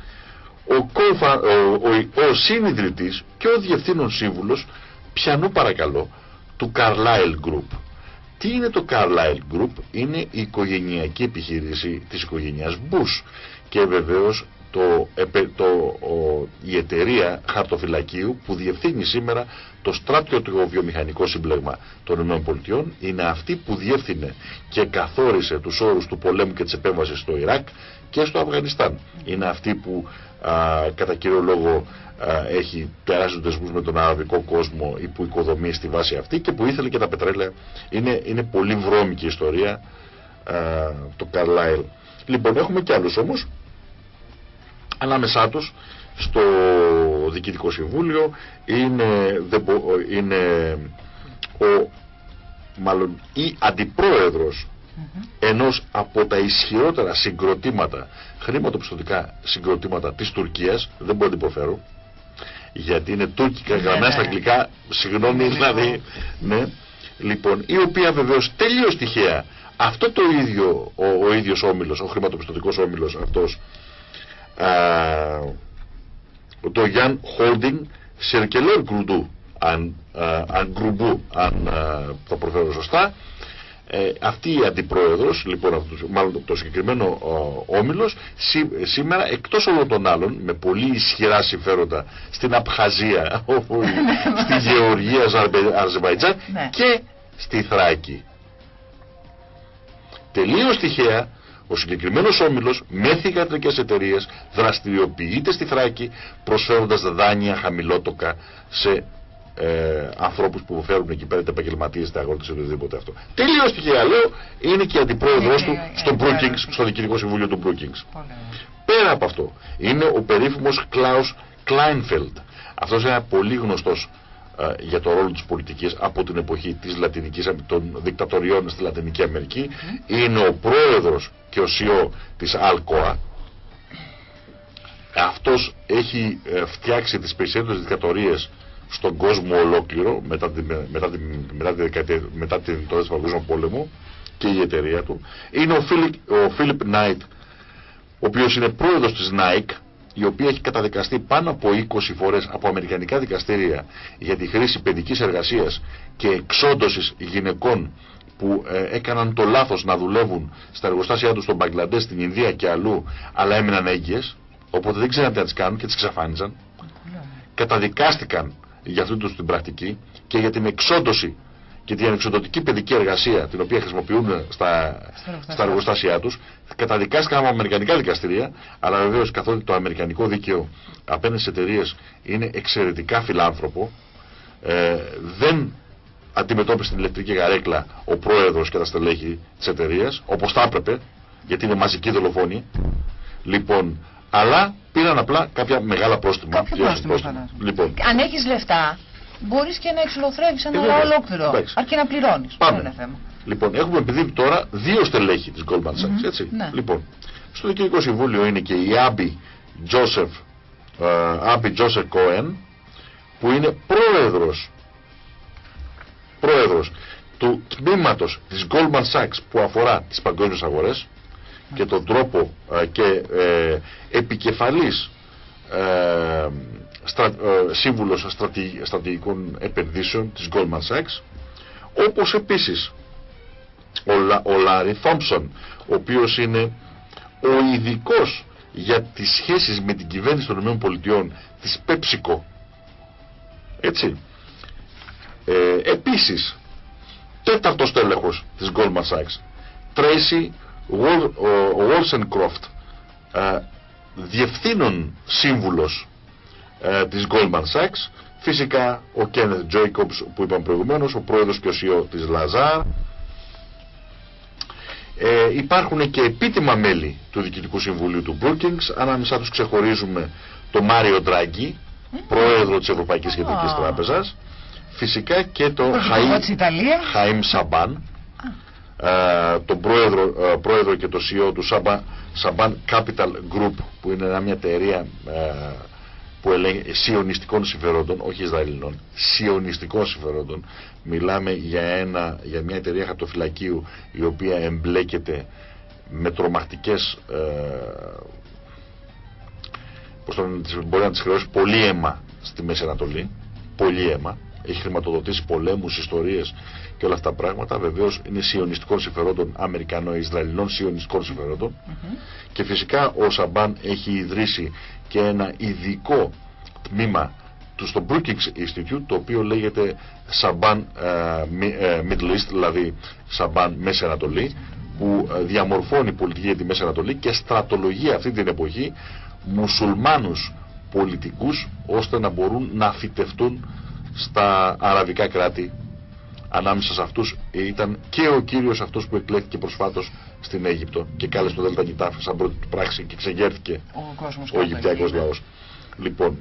ο, ο, ο, ο συνειδητής και ο διευθύνων σύμβουλος Πιανού παρακαλώ του Carlyle Group. Τι είναι το Carlyle Group? Είναι η οικογενειακή επιχείρηση της οικογένειας Bush και βεβαίως το, το, η εταιρεία χαρτοφυλακίου που διευθύνει σήμερα το στράτιο βιομηχανικό συμπλέγμα των ΗΠΑ είναι αυτή που διεύθυνε και καθόρισε τους όρους του πολέμου και της επέμβασης στο Ιράκ και στο Αφγανιστάν. Είναι αυτή που α, κατά κύριο λόγο έχει τεράστιους δεσμούς με τον αραβικό κόσμο ή που οικοδομεί στη βάση αυτή και που ήθελε και τα πετρέλαια. Είναι, είναι πολύ βρώμικη ιστορία το Carlyle. Λοιπόν, έχουμε κι άλλους όμως ανάμεσά τους στο Διοικητικό Συμβούλιο είναι, είναι ο μάλλον ή αντιπρόεδρος ενός από τα ισχυρότερα συγκροτήματα, χρηματοπιστωτικά συγκροτήματα της Τουρκίας, δεν μπορώ να την προφέρω, γιατί είναι τουρκικά Ναι, γραμμένα ναι. στα αγγλικά, συγγνώμη δηλαδή, ναι, λοιπόν, η οποία βεβαίως τελείως τυχαία, αυτό το ίδιο, ο, ο ίδιος όμιλος, ο χρηματοπιστωτικός όμιλος αυτός, α, το Γιάν Holding Σερκελέρ Γκρουντού, αν, α, αν Γκρουμπού, αν α, το προφέρω σωστά, ε, αυτή η αντιπρόεδρος, λοιπόν, αυτός, μάλλον το συγκεκριμένο ο, όμιλος, σή- σήμερα εκτός όλων των άλλων, με πολύ ισχυρά συμφέροντα στην Απχαζία, όπου- στη Γεωργία, Αζερμπαϊ- Αζερβαϊτζάν Ναι. και στη Θράκη. Τελείως τυχαία, ο συγκεκριμένος όμιλος με θηγατρικές εταιρείες δραστηριοποιείται στη Θράκη προσφέροντας δάνεια χαμηλότοκα σε ε, ανθρώπους που φέρουν εκεί πέρα είτε επαγγελματίες είτε αγρότες είτε οτιδήποτε αυτό. Τελείως τυχαία λέω είναι και αντιπρόεδρος Ε, του ε, στο ε, Brookings, ε, στο Διοικητικό Συμβούλιο του Brookings. Πολύ ωραία. Πέρα από αυτό, είναι ο περίφημος Κλάους Κλάινφελντ. Αυτός είναι ένα πολύ γνωστός ε, για το ρόλο της πολιτικής από την εποχή της Λατινικής, των δικτατοριών στη Λατινική Αμερική. Είναι ο πρόεδρος και ο CEO της Αλκοa. Αυτός έχει ε, φτιάξει τις περισσότερες δικτατορίες στον κόσμο ολόκληρο μετά την, μετά την, μετά τη δεκαετία, μετά την τότε Παγκόσμιο Πόλεμο και η εταιρεία του. Είναι ο Φίλιπ, ο Φίλιπ Νάιτ ο οποίος είναι πρόεδρος της Nike, η οποία έχει καταδικαστεί πάνω από 20 φορές από αμερικανικά δικαστήρια για τη χρήση παιδικής εργασίας και εξόντωσης γυναικών που ε, έκαναν το λάθος να δουλεύουν στα εργοστάσια τους στον Μπαγκλαντές, στην Ινδία και αλλού, αλλά έμειναν έγκυες, οπότε δεν ξέραν τι να τις κάνουν και τις ξαφάνιζαν. Πολύ ωραία. Καταδικάστηκαν για αυτή τους την πρακτική και για την εξόντωση και την εξοδοτική παιδική εργασία την οποία χρησιμοποιούν στα, εργοστάσια. στα εργοστάσια τους καταδικάστηκαν από αμερικανικά δικαστηρία αλλά βεβαίως καθότι το αμερικανικό δίκαιο απέναντι σε εταιρείες είναι εξαιρετικά φιλάνθρωπο ε, δεν αντιμετώπισε την ηλεκτρική γαρέκλα ο πρόεδρος και τα στελέχη της εταιρείας, όπως θα έπρεπε γιατί είναι μαζική δολοφόνη λοιπόν αλλά πήραν απλά κάποια μεγάλα πρόστιμα Κάποιο πλήρωσαν πρόστιμο, φαντάζομαι. λοιπόν Αν έχεις λεφτά, μπορείς και να εξολοθρεύεις ένα Ε, λαό βέβαια. ολόκληρο. Εντάξει. Αρκεί να πληρώνεις. Πάμε. Δεν είναι θέμα. Λοιπόν, έχουμε επειδή τώρα δύο στελέχη της Goldman Sachs, Μμμ, έτσι. ναι. Λοιπόν, στο Διοικητικό Συμβούλιο είναι και η Άμπι Τζόσεφ, Άμπι Τζόσεφ Κόεν, που είναι πρόεδρος, πρόεδρος του τμήματος της Goldman Sachs που αφορά τις παγκόσμιες αγορές και τον τρόπο ε, και ε, επικεφαλής ε, στρα, ε, σύμβουλος στρατη- στρατηγικών επενδύσεων της Goldman Sachs όπως επίσης ο, Λα- ο Λάρι Θόμψον ο οποίος είναι ο ειδικός για τις σχέσεις με την κυβέρνηση των ΗΠΑ της PepsiCo έτσι. Ε, επίσης τέταρτος τέλεχος της Goldman Sachs Tracy Wol- ο- Wolsencroft ε, διευθύνων σύμβουλος ε, της Goldman Sachs. Φυσικά ο Kenneth Jacobs που είπαμε προηγουμένως ο πρόεδρος και ο CEO της Lazar ε, υπάρχουν και επίτιμα μέλη του Διοικητικού Συμβουλίου του Brookings. Ανάμεσά τους ξεχωρίζουμε το Μάριο Ντράγκι πρόεδρο της Ευρωπαϊκής Κεντρικής Α. Τράπεζας. Φυσικά και το Πρωθυπουργό της Ιταλίας. Χαΐμ Σαμπάν. ε, τον πρόεδρο, ε, πρόεδρο και το CEO του Σαμπάν, Σαμπάν Capital Group που είναι ένα- μια εταιρεία ε, που ελέγχει σιωνιστικών συμφερόντων, όχι Ισραηλινών, σιωνιστικών συμφερόντων. Μιλάμε για, ένα, για μια εταιρεία χαρτοφυλακίου η οποία εμπλέκεται με τρομακτικές ε, πώς το λένε, τις- μπορεί να τις χρεώσει πολύ αίμα στη Μέση Ανατολή πολύ αίμα έχει χρηματοδοτήσει πολέμους, ιστορίες και όλα αυτά τα πράγματα βεβαίως είναι σιωνιστικών συμφερόντων Αμερικανο-Ισραηλινών σιωνιστικών συμφερόντων. Και φυσικά ο Σαμπάν έχει ιδρύσει και ένα ειδικό τμήμα του στο Brookings Institute το οποίο λέγεται Σαμπάν ε, Mi- ε, Middle East δηλαδή Σαμπάν Μέση Ανατολή που ε, διαμορφώνει πολιτική για τη Μέση Ανατολή και στρατολογεί αυτή την εποχή μουσουλμάνους πολιτικούς ώστε να μπορούν να φυτευτούν στα αραβικά κράτη ανάμεσα σε αυτούς ήταν και ο κύριος αυτός που εκλέχθηκε προσφάτως στην Αίγυπτο και κάλεσε το Δέλτα Νιτάφ σαν πρώτη του πράξη και ξεγέρθηκε Ο κόσμος ο κάτω Αιγυπτιακός εκεί. λαός. Λοιπόν,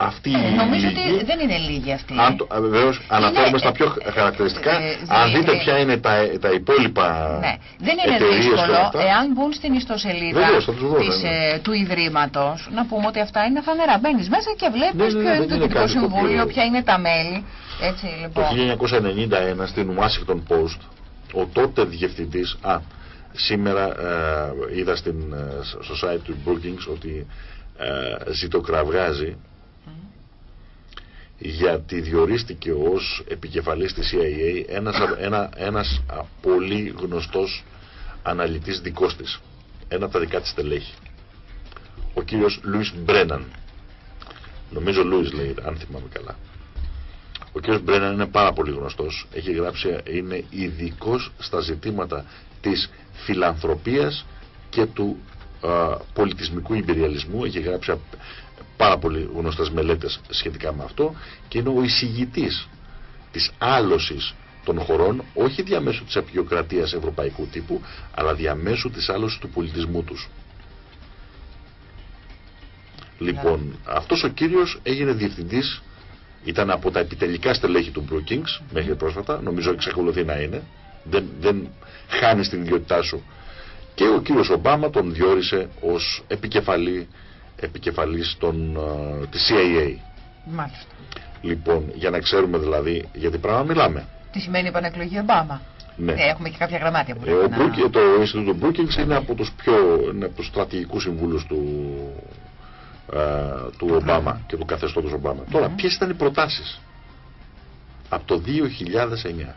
αυτή αυτή ε, η Νομίζω λίγη, ότι δεν είναι λίγη αυτή. αν το, ε, βεβαίως αναφέρομαι στα πιο χαρακτηριστικά, ε, αν δείτε Δημήτρη. ποια είναι τα, τα υπόλοιπα Ναι, δεν είναι εταιρείες και δύσκολο αυτά. εάν μπουν στην ιστοσελίδα Βεβαίως, θα τους βρω, της, ναι, ναι. ε, του Ιδρύματος να πούμε ότι αυτά είναι φανερά. Μπαίνεις μέσα και βλέπεις Ναι, ναι, ναι, ποιο είναι δεν το είναι Διοικητικό κάτι το Συμβούλιο, οποίο- ποια είναι τα μέλη. Έτσι Το λοιπόν. 1991 στην Washington Post ο τότε διευθυντής, α, σήμερα ε, είδα στην, ε, στο site του Brookings ότι ε, ζητοκραυγάζει γιατί διορίστηκε ως επικεφαλής της CIA ένας, α- ένα, ένας α, πολύ γνωστός αναλυτής δικός της. Ένα από τα δικά της τελέχη. Ο κύριος Λούις Μπρέναν. Νομίζω Λούις λέει, αν θυμάμαι καλά. Ο κύριος Μπρέναν είναι πάρα πολύ γνωστός. Έχει γράψει, είναι ειδικός στα ζητήματα της φιλανθρωπίας και του α, πολιτισμικού υπεριαλισμού. Έχει γράψει α, πάρα πολύ γνωστές μελέτες σχετικά με αυτό και είναι ο εισηγητής της άλωσης των χωρών όχι διαμέσου της απεικιοκρατίας ευρωπαϊκού τύπου αλλά διαμέσου της άλωσης του πολιτισμού τους. Λοιπόν, αυτός ο κύριος έγινε διευθυντής ήταν από τα επιτελικά στελέχη του Brookings μέχρι πρόσφατα, νομίζω εξακολουθεί να είναι. Δεν, δεν χάνει την ιδιότητά σου. Και ο κύριος Ομπάμα τον διόρισε ως επικεφαλή, επικεφαλής των, ε, της CIA. Μάλιστα. Λοιπόν, για να ξέρουμε δηλαδή για τι πράγμα μιλάμε. Τι σημαίνει επανεκλογή Ομπάμα; Ναι. Ε, έχουμε και κάποια γραμμάτια που Ε, ο πρέπει να... Brook- το Ινστιτούτο Brookings είναι από τους πιο είναι από τους στρατηγικούς συμβούλους του, ε, του Ομπάμα και του καθεστώτος Ομπάμα. Τώρα, ποιες ήταν οι προτάσεις από το 2009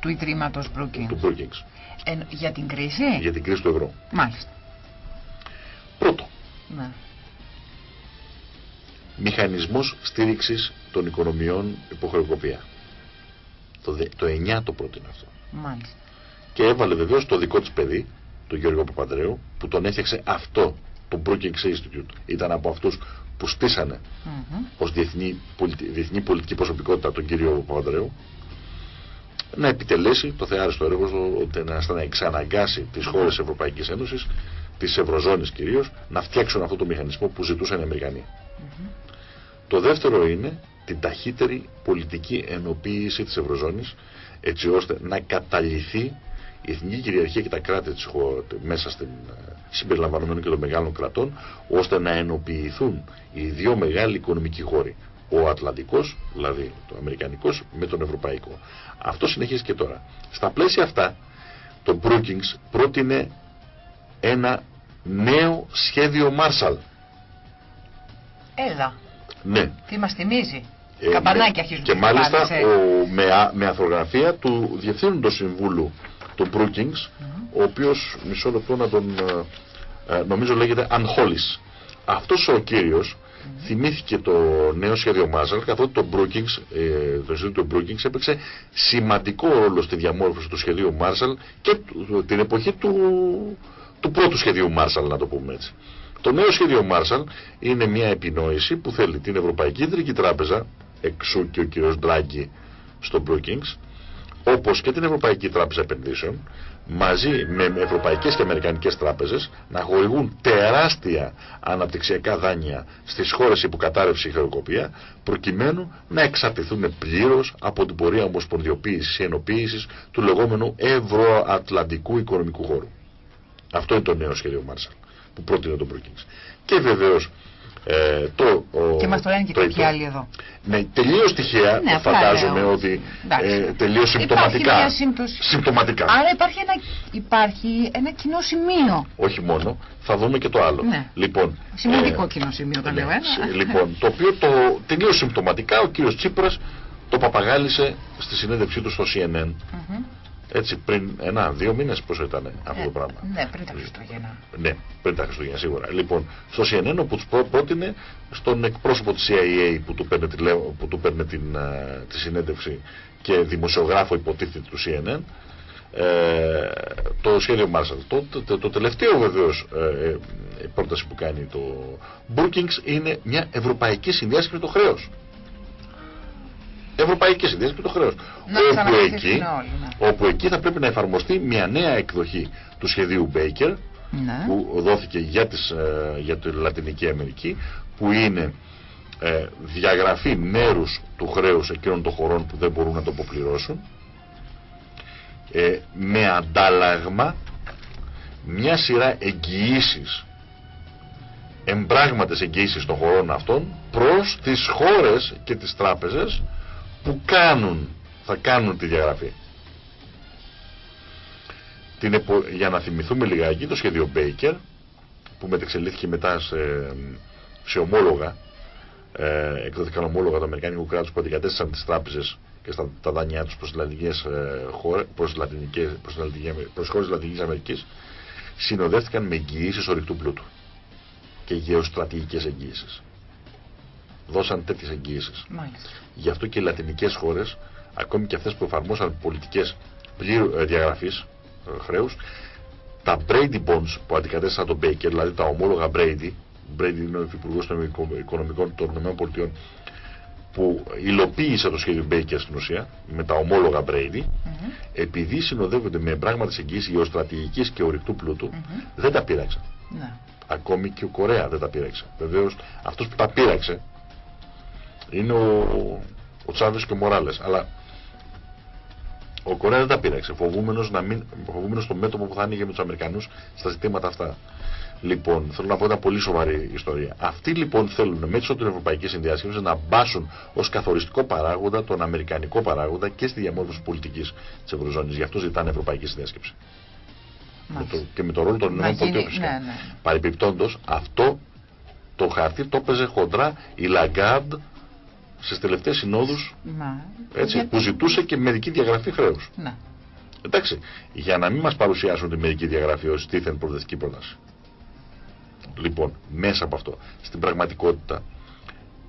του Ιδρύματος Brookings. του Brookings Ε, για την κρίση; για την κρίση του ευρώ. Μάλιστα. Πρώτο, Ναι. μηχανισμός στήριξης των οικονομιών υποχρεοκοπία. Το, δε- το 9 το πρότεινε αυτό. Μάλιστα. Και έβαλε βεβαίως το δικό της παιδί, τον Γιώργο Παπανδρέου, που τον έφτιαξε αυτό, το Brookings Institute. Ήταν από αυτούς που στήσανε Μμμ. ως διεθνή, πολιτι- διεθνή πολιτική προσωπικότητα τον κύριο Παπανδρέου να επιτελέσει το θεάριστο έργο του ώστε να, να εξαναγκάσει τις χώρες της Ευρωπαϊκής Ένωσης της Ευρωζώνης κυρίως να φτιάξουν αυτό το μηχανισμό που ζητούσαν οι Αμερικανοί. Το δεύτερο είναι την ταχύτερη πολιτική ενοποίηση της Ευρωζώνης έτσι ώστε να καταληθεί η εθνική κυριαρχία και τα κράτη της χώρας μέσα στην ε, συμπεριλαμβανομένων και των μεγάλων κρατών ώστε να ενοποιηθούν οι δύο μεγάλοι οικονομικοί χώροι ο Ατλαντικός, δηλαδή το Αμερικανικός με τον Ευρωπαϊκό. Αυτό συνεχίζει και τώρα. Στα πλαίσια αυτά το Brookings πρότεινε ένα νέο σχέδιο Marshall. Έλα. Ναι, Τι μας θυμίζει; ε, Καπανάκια με- αρχίζουν Και τις μάλιστα φάνες, ε. ο, με, α- με αθρογραφία του Διευθύνοντος Συμβούλου του Brookings, ο οποίος, μισό λεπτό να τον, ε, ε, νομίζω λέγεται Ανχόλης. Αυτός ο κύριος θυμήθηκε το νέο σχέδιο Marshall, καθότι το Brookings, ε, το Ινστιτούτο Brookings έπαιξε σημαντικό ρόλο στη διαμόρφωση του σχεδίου Marshall και του- την εποχή του, του πρώτου σχεδίου Marshall, να το πούμε έτσι. Το νέο σχέδιο Marshall είναι μια επινόηση που θέλει την Ευρωπαϊκή Κεντρική Τράπεζα, εξού και ο κ. Ντράγκη στο Brookings, όπως και την Ευρωπαϊκή Τράπεζα Επενδύσεων, μαζί με ευρωπαϊκές και αμερικανικές τράπεζες, να χορηγούν τεράστια αναπτυξιακά δάνεια στις χώρες υποκατάρρευση και χρεοκοπία, προκειμένου να εξαρτηθούν πλήρως από την πορεία ομοσπονδιοποίησης ή ενοποίησης του λεγόμενου ευρωατλαντικού οικονομικού χώρου. Αυτό είναι το νέο σχέδιο Marshall που πρότεινε το Brookings. Και βεβαίως ε, το, ο, Και μας το λένε και το κάποιοι είπε. άλλοι εδώ. Ναι, τελείως τυχαία Ναι, απλά φαντάζομαι λέω. ότι Εντάξει. ε, τελείως Υπάρχει συμπτωματικά. μια σύμπτωση. Συμπτωματικά. Άρα υπάρχει ένα, υπάρχει ένα κοινό σημείο. Όχι μόνο, θα δούμε και το άλλο. Ναι. Λοιπόν, Σημαντικό ε, κοινό σημείο το ναι, λέω ένα. σ- Λοιπόν, το οποίο το τελείως συμπτωματικά ο κύριος Τσίπρας το παπαγάλισε στη συνέντευξή του στο CNN. Μμμ. Έτσι πριν ένα, δύο μήνες πόσο ήταν αυτό Ε, το πράγμα; Ναι, πριν τα Χριστούγεννα. Ναι, πριν τα Χριστούγεννα σίγουρα. Λοιπόν, στο CNN όπου τους πρό- πρότεινε στον εκπρόσωπο της CIA που του παίρνε, τη, λέω- που του παίρνε την, ε, τη συνέντευξη και δημοσιογράφο υποτίθεται του CNN ε, το σχέδιο Marshall. Το, το, το τελευταίο βεβαίως ε, ε, πρόταση που κάνει το Brookings είναι μια ευρωπαϊκή συνδυάσκηση με το χρέος. Ευρωπαϊκή συνδυάσκηση με το χρέος. Να όπου, ξαναρχίσουν εκεί, όλοι, ναι. όπου εκεί θα πρέπει να εφαρμοστεί μια νέα εκδοχή του σχεδίου Baker Ναι. που δόθηκε για, τις, ε, για τη Λατινική Αμερική που είναι ε, διαγραφή μέρους του χρέους εκείνων των χωρών που δεν μπορούν να το αποπληρώσουν ε, με αντάλλαγμα μια σειρά εγγυήσεις εμπράγματες εγγύησεις των χωρών αυτών προς τις χώρες και τις τράπεζες που κάνουν, θα κάνουν τη διαγραφή. Την Για να θυμηθούμε λιγάκι το σχέδιο Baker που μετεξελίχθηκε μετά σε, σε ομόλογα ε, εκδόθηκαν ομόλογα του Αμερικανικού κράτους που αντικατέστησαν τις τράπεζες και στα, τα δάνειά τους προς τις λατινικές ε, χώρες, προς, λατινικές, προς, προς χώρες της Λατινικής Αμερικής συνοδεύτηκαν με εγγυήσεις ορυκτού πλούτου και γεωστρατηγικές εγγύησεις. Δώσαν τέτοιες εγγύησεις. Γι' αυτό και οι λατινικές χώρες, ακόμη και αυτές που εφαρμόσαν πολιτικές πλήρου ε, διαγραφής ε, χρέους, τα Brady Bonds που αντικατέστησαν τον Baker, δηλαδή τα ομόλογα Brady, Brady είναι ο Υπουργός των Οικονομικών των ΗΠΑ, που υλοποίησε το σχέδιο Baker στην ουσία, με τα ομόλογα Brady, mm επειδή συνοδεύονται με πράγματα εγγύηση γεωστρατηγικής και ορυκτού πλούτου, δεν τα πείραξαν. Ναι. Ακόμη και ο Κορέα δεν τα πείραξε. Βεβαίως αυτός που τα πείραξε είναι ο, ο Τσάβε και ο Μοράλες. Αλλά ο Κορέα δεν τα πείραξε. Φοβούμενος φοβούμενος το μέτωπο που θα άνοιγε με τους Αμερικανούς στα ζητήματα αυτά. Λοιπόν, θέλω να πω μια πολύ σοβαρή ιστορία. Αυτοί λοιπόν θέλουν μέσω την Ευρωπαϊκή Συνδιάσκεψη να μπάσουν ως καθοριστικό παράγοντα τον Αμερικανικό παράγοντα και στη διαμόρφωση πολιτικής της Ευρωζώνης. Γι' αυτό ζητάνε Ευρωπαϊκή Συνδιάσκεψη με το, και με το ρόλο των ΗΠΑ. Ναι, ναι. Παρεπιπτόντω, αυτό το χαρτί το έπαιζε χοντρά η Λαγκάρντ στις τελευταίες συνόδους που ζητούσε και μερική διαγραφή χρέους. Ναι. Εντάξει, για να μην μας παρουσιάσουν τη μερική διαγραφή ως τίθεν προοδευτική πρόταση. Λοιπόν, μέσα από αυτό, στην πραγματικότητα,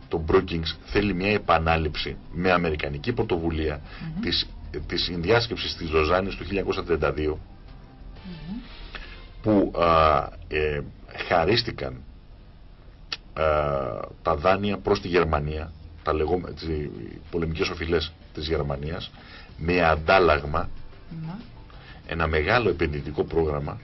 το Brookings θέλει μια επανάληψη με αμερικανική πρωτοβουλία mm -hmm. της, της συνδιάσκεψης της Λοζάνης του 1932 που ε, χαρίστηκαν τα δάνεια προς τη Γερμανία, τα λεγόμενα, τις πολεμικές οφειλές της Γερμανίας, με αντάλλαγμα ένα μεγάλο επενδυτικό πρόγραμμα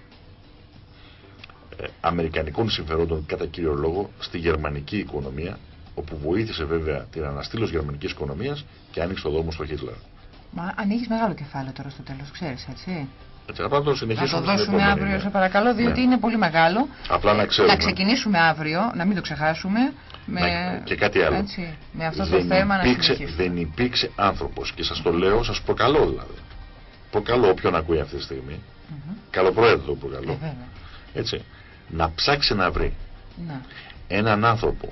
ε, αμερικανικών συμφερόντων κατά κύριο λόγο στη γερμανική οικονομία όπου βοήθησε βέβαια την αναστήλωση γερμανικής οικονομίας και άνοιξε το δρόμο στο Χίτλερ. Μα ανοίγεις μεγάλο κεφάλαιο τώρα στο τέλος, ξέρεις έτσι. Έτσι, απλά το συνεχίσουμε. Να το δώσουμε αύριο, σε παρακαλώ, διότι ναι. είναι πολύ μεγάλο. Απλά να ξέρουμε. Να ξεκινήσουμε αύριο, να μην το ξεχάσουμε. Με... και κάτι άλλο. Έτσι, με αυτό δεν το θέμα υπήρξε, να συνεχίσουμε. Δεν υπήρξε άνθρωπος και σας το λέω, σας προκαλώ δηλαδή. Προκαλώ όποιον ακούει αυτή τη στιγμή. Mm -hmm. Καλοπροαίρετο προκαλώ. Ε, έτσι. Να ψάξει να βρει να. έναν άνθρωπο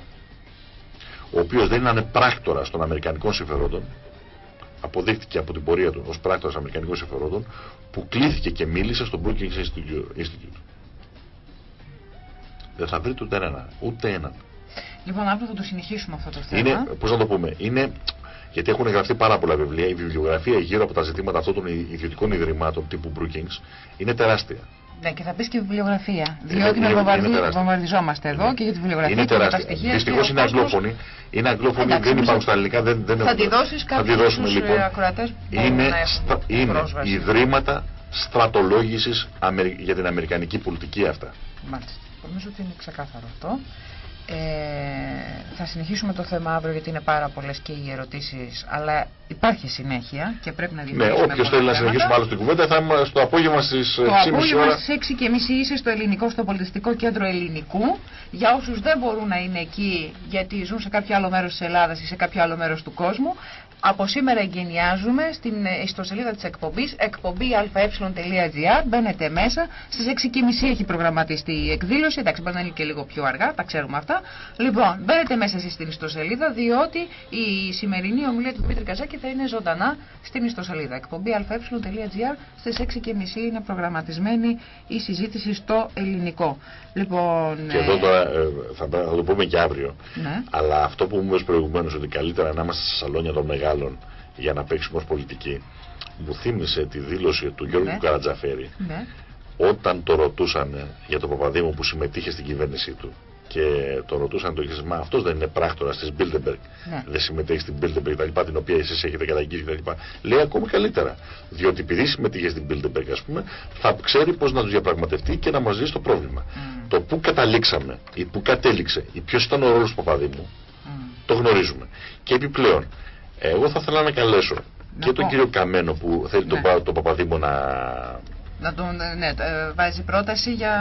ο οποίος δεν είναι πράκτορα των Αμερικανικών συμφερόντων αποδείχτηκε από την πορεία του ως πράκτορας Αμερικανικών συμφερόντων που κλήθηκε και μίλησε στο Brookings Institute. Δεν θα βρείτε ούτε έναν. Ούτε έναν. Λοιπόν, αύριο θα το συνεχίσουμε αυτό το θέμα. Είναι, πώς να το πούμε, είναι, γιατί έχουν γραφτεί πάρα πολλά βιβλία, η βιβλιογραφία γύρω από τα ζητήματα αυτών των ιδιωτικών ιδρυμάτων τύπου Brookings είναι τεράστια. Ναι, και θα πεις και βιβλιογραφία. Διότι με βομβαρδιζόμαστε εδώ και για τη βιβλιογραφία. Είναι τεράστια. Δυστυχώς είναι αγγλόφωνη. Είναι αγγλόφωνη, δεν υπάρχουν στα ελληνικά. Δεν, δεν θα τη δώσεις κάποιου λοιπόν. ακροατές που είναι, στα, είναι ιδρύματα στρατολόγησης για την αμερικανική πολιτική αυτά. Μάλιστα. Νομίζω ότι είναι ξεκάθαρο αυτό. Ε, θα συνεχίσουμε το θέμα αύριο γιατί είναι πάρα πολλές και οι ερωτήσεις, αλλά υπάρχει συνέχεια και πρέπει να διευθυνθούμε. Ναι, όποιος θέλει να συνεχίσουμε άλλο την κουβέντα θα είμαστε στο απόγευμα στις 6.30 Το απόγευμα στις 6.30 είσαι στο ελληνικό, στο πολιτιστικό κέντρο ελληνικού. Για όσους δεν μπορούν να είναι εκεί γιατί ζουν σε κάποιο άλλο μέρος της Ελλάδας ή σε κάποιο άλλο μέρος του κόσμου, από σήμερα εγκαινιάζουμε στην ιστοσελίδα της εκπομπής εκπομπή αε.gr μπαίνετε μέσα. Στις 6.30 έχει προγραμματιστεί η εκδήλωση. Εντάξει μπορεί να είναι και λίγο πιο αργά τα ξέρουμε αυτά. Λοιπόν μπαίνετε μέσα εσείς στην ιστοσελίδα διότι η σημερινή ομιλία του Δημήτρη Καζάκη θα είναι ζωντανά στην ιστοσελίδα. εκπομπή αε.gr στις 6.30 είναι προγραμματισμένη η συζήτηση στο ελληνικό. Λοιπόν και εδώ ε, τώρα ε, θα, θα, το πούμε και αύριο. Ναι. αλλά αυτό που μου είπες προηγουμένως ότι καλύτερα να είμαστε στα σαλόνια των μεγάλων μεγάλων για να παίξουμε ως πολιτική μου θύμισε τη δήλωση του Γιώργου ναι. Καρατζαφέρη ναι. όταν το ρωτούσαν για τον Παπαδήμο που συμμετείχε στην κυβέρνησή του και το ρωτούσαν το εξή, μα αυτός δεν είναι πράκτορα της Bilderberg. Ναι. Δεν συμμετέχει στην Bilderberg κτλ. την οποία εσείς έχετε καταγγείλει κτλ. Λέει ακόμη καλύτερα. Διότι επειδή συμμετείχε στην Bilderberg, ας πούμε, θα ξέρει πώς να τους διαπραγματευτεί και να μας δει το πρόβλημα. Mm. Το που καταλήξαμε ή που κατέληξε ή ποιος ήταν ο ρόλος του Παπαδήμου mm Το γνωρίζουμε. Και επιπλέον, εγώ θα ήθελα να καλέσω και τον κύριο Καμένο που θέλει τον, ναι. τον Παπαδήμο να να τον, ναι, ε, βάζει πρόταση για...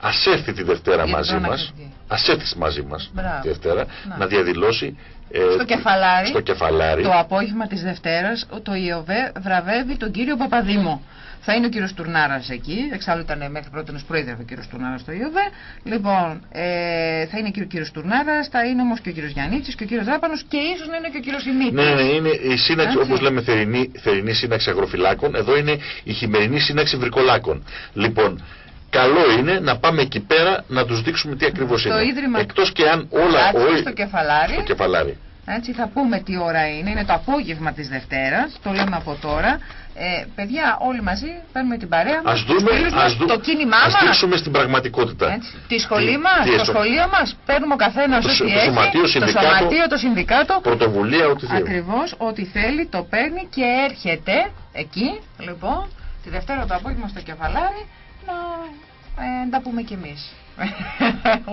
Ας έρθει τη Δευτέρα μαζί μας, ας έρθει μαζί μας τη Δευτέρα, να, διαδηλώσει ε, στο, κεφαλάρι, στο κεφαλάρι. Το απόγευμα της Δευτέρας το ΙΟΒΕ βραβεύει τον κύριο Παπαδήμο. Θα είναι ο κύριος Τουρνάρας εκεί. Εξάλλου ήταν μέχρι πρώτη προείδρευε ο κύριος Τουρνάρας στο ΙΟΒΕ. Λοιπόν, ε, θα είναι και ο κύριος Τουρνάρας, θα είναι όμως και ο κύριος Γιάννητη και ο κύριος Δάπανο και ίσως να είναι και ο κύριος Ιμίτη. Ναι, ναι, είναι η σύνταξη, όπως λέμε, θερινή, θερινή σύνταξη αγροφυλάκων. Εδώ είναι η χειμερινή σύνταξη βρικολάκων. Λοιπόν, καλό είναι να πάμε εκεί πέρα να τους δείξουμε τι ακριβώς είναι. Ίδρυμα... Εκτός και αν όλα. Όλοι... Στο κεφαλάρι. Στο κεφαλάρι. Έτσι θα πούμε τι ώρα είναι. Είναι το απόγευμα της Δευτέρας. Το λέμε από τώρα. Ε, παιδιά, όλοι μαζί παίρνουμε την παρέα μας, ας δούμε, ας το κίνημά μας. Ας δείξουμε στην πραγματικότητα. Έτσι. Τη σχολή μας, το σχολείο μας, παίρνουμε ο καθένας ό,τι έχει, σωματείο, το σωματείο, το συνδικάτο. Πρωτοβουλία, ό,τι θέλει. Ακριβώς, ό,τι θέλει, το παίρνει και έρχεται εκεί, λοιπόν, τη Δευτέρα το απόγευμα στο κεφαλάρι, να ε, τα πούμε κι εμείς.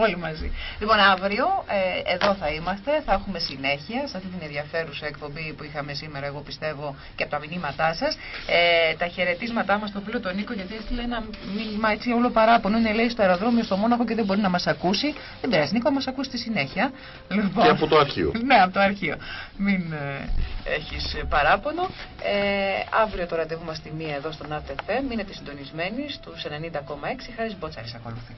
Όλοι μαζί. Λοιπόν, αύριο ε, εδώ θα είμαστε. Θα έχουμε συνέχεια σε αυτή την ενδιαφέρουσα εκπομπή που είχαμε σήμερα, εγώ πιστεύω, και από τα μηνύματά σας. Ε, τα χαιρετίσματά μας στον φίλο τον Νίκο, γιατί έστειλε ένα μήνυμα έτσι όλο παράπονο. Είναι λέει στο αεροδρόμιο στο Μόναχο και δεν μπορεί να μας ακούσει. Δεν πειράζει, Νίκο, μας ακούσει στη συνέχεια. Λοιπόν, και από το αρχείο. ναι, από το αρχείο. Μην ε, έχεις παράπονο. Ε, αύριο το ραντεβού μας στη μία εδώ στον ΑΤΕΦΕ. Μείνετε συντονισμένοι στους 90,6. Χάρης Μπότσαρης ακολουθεί.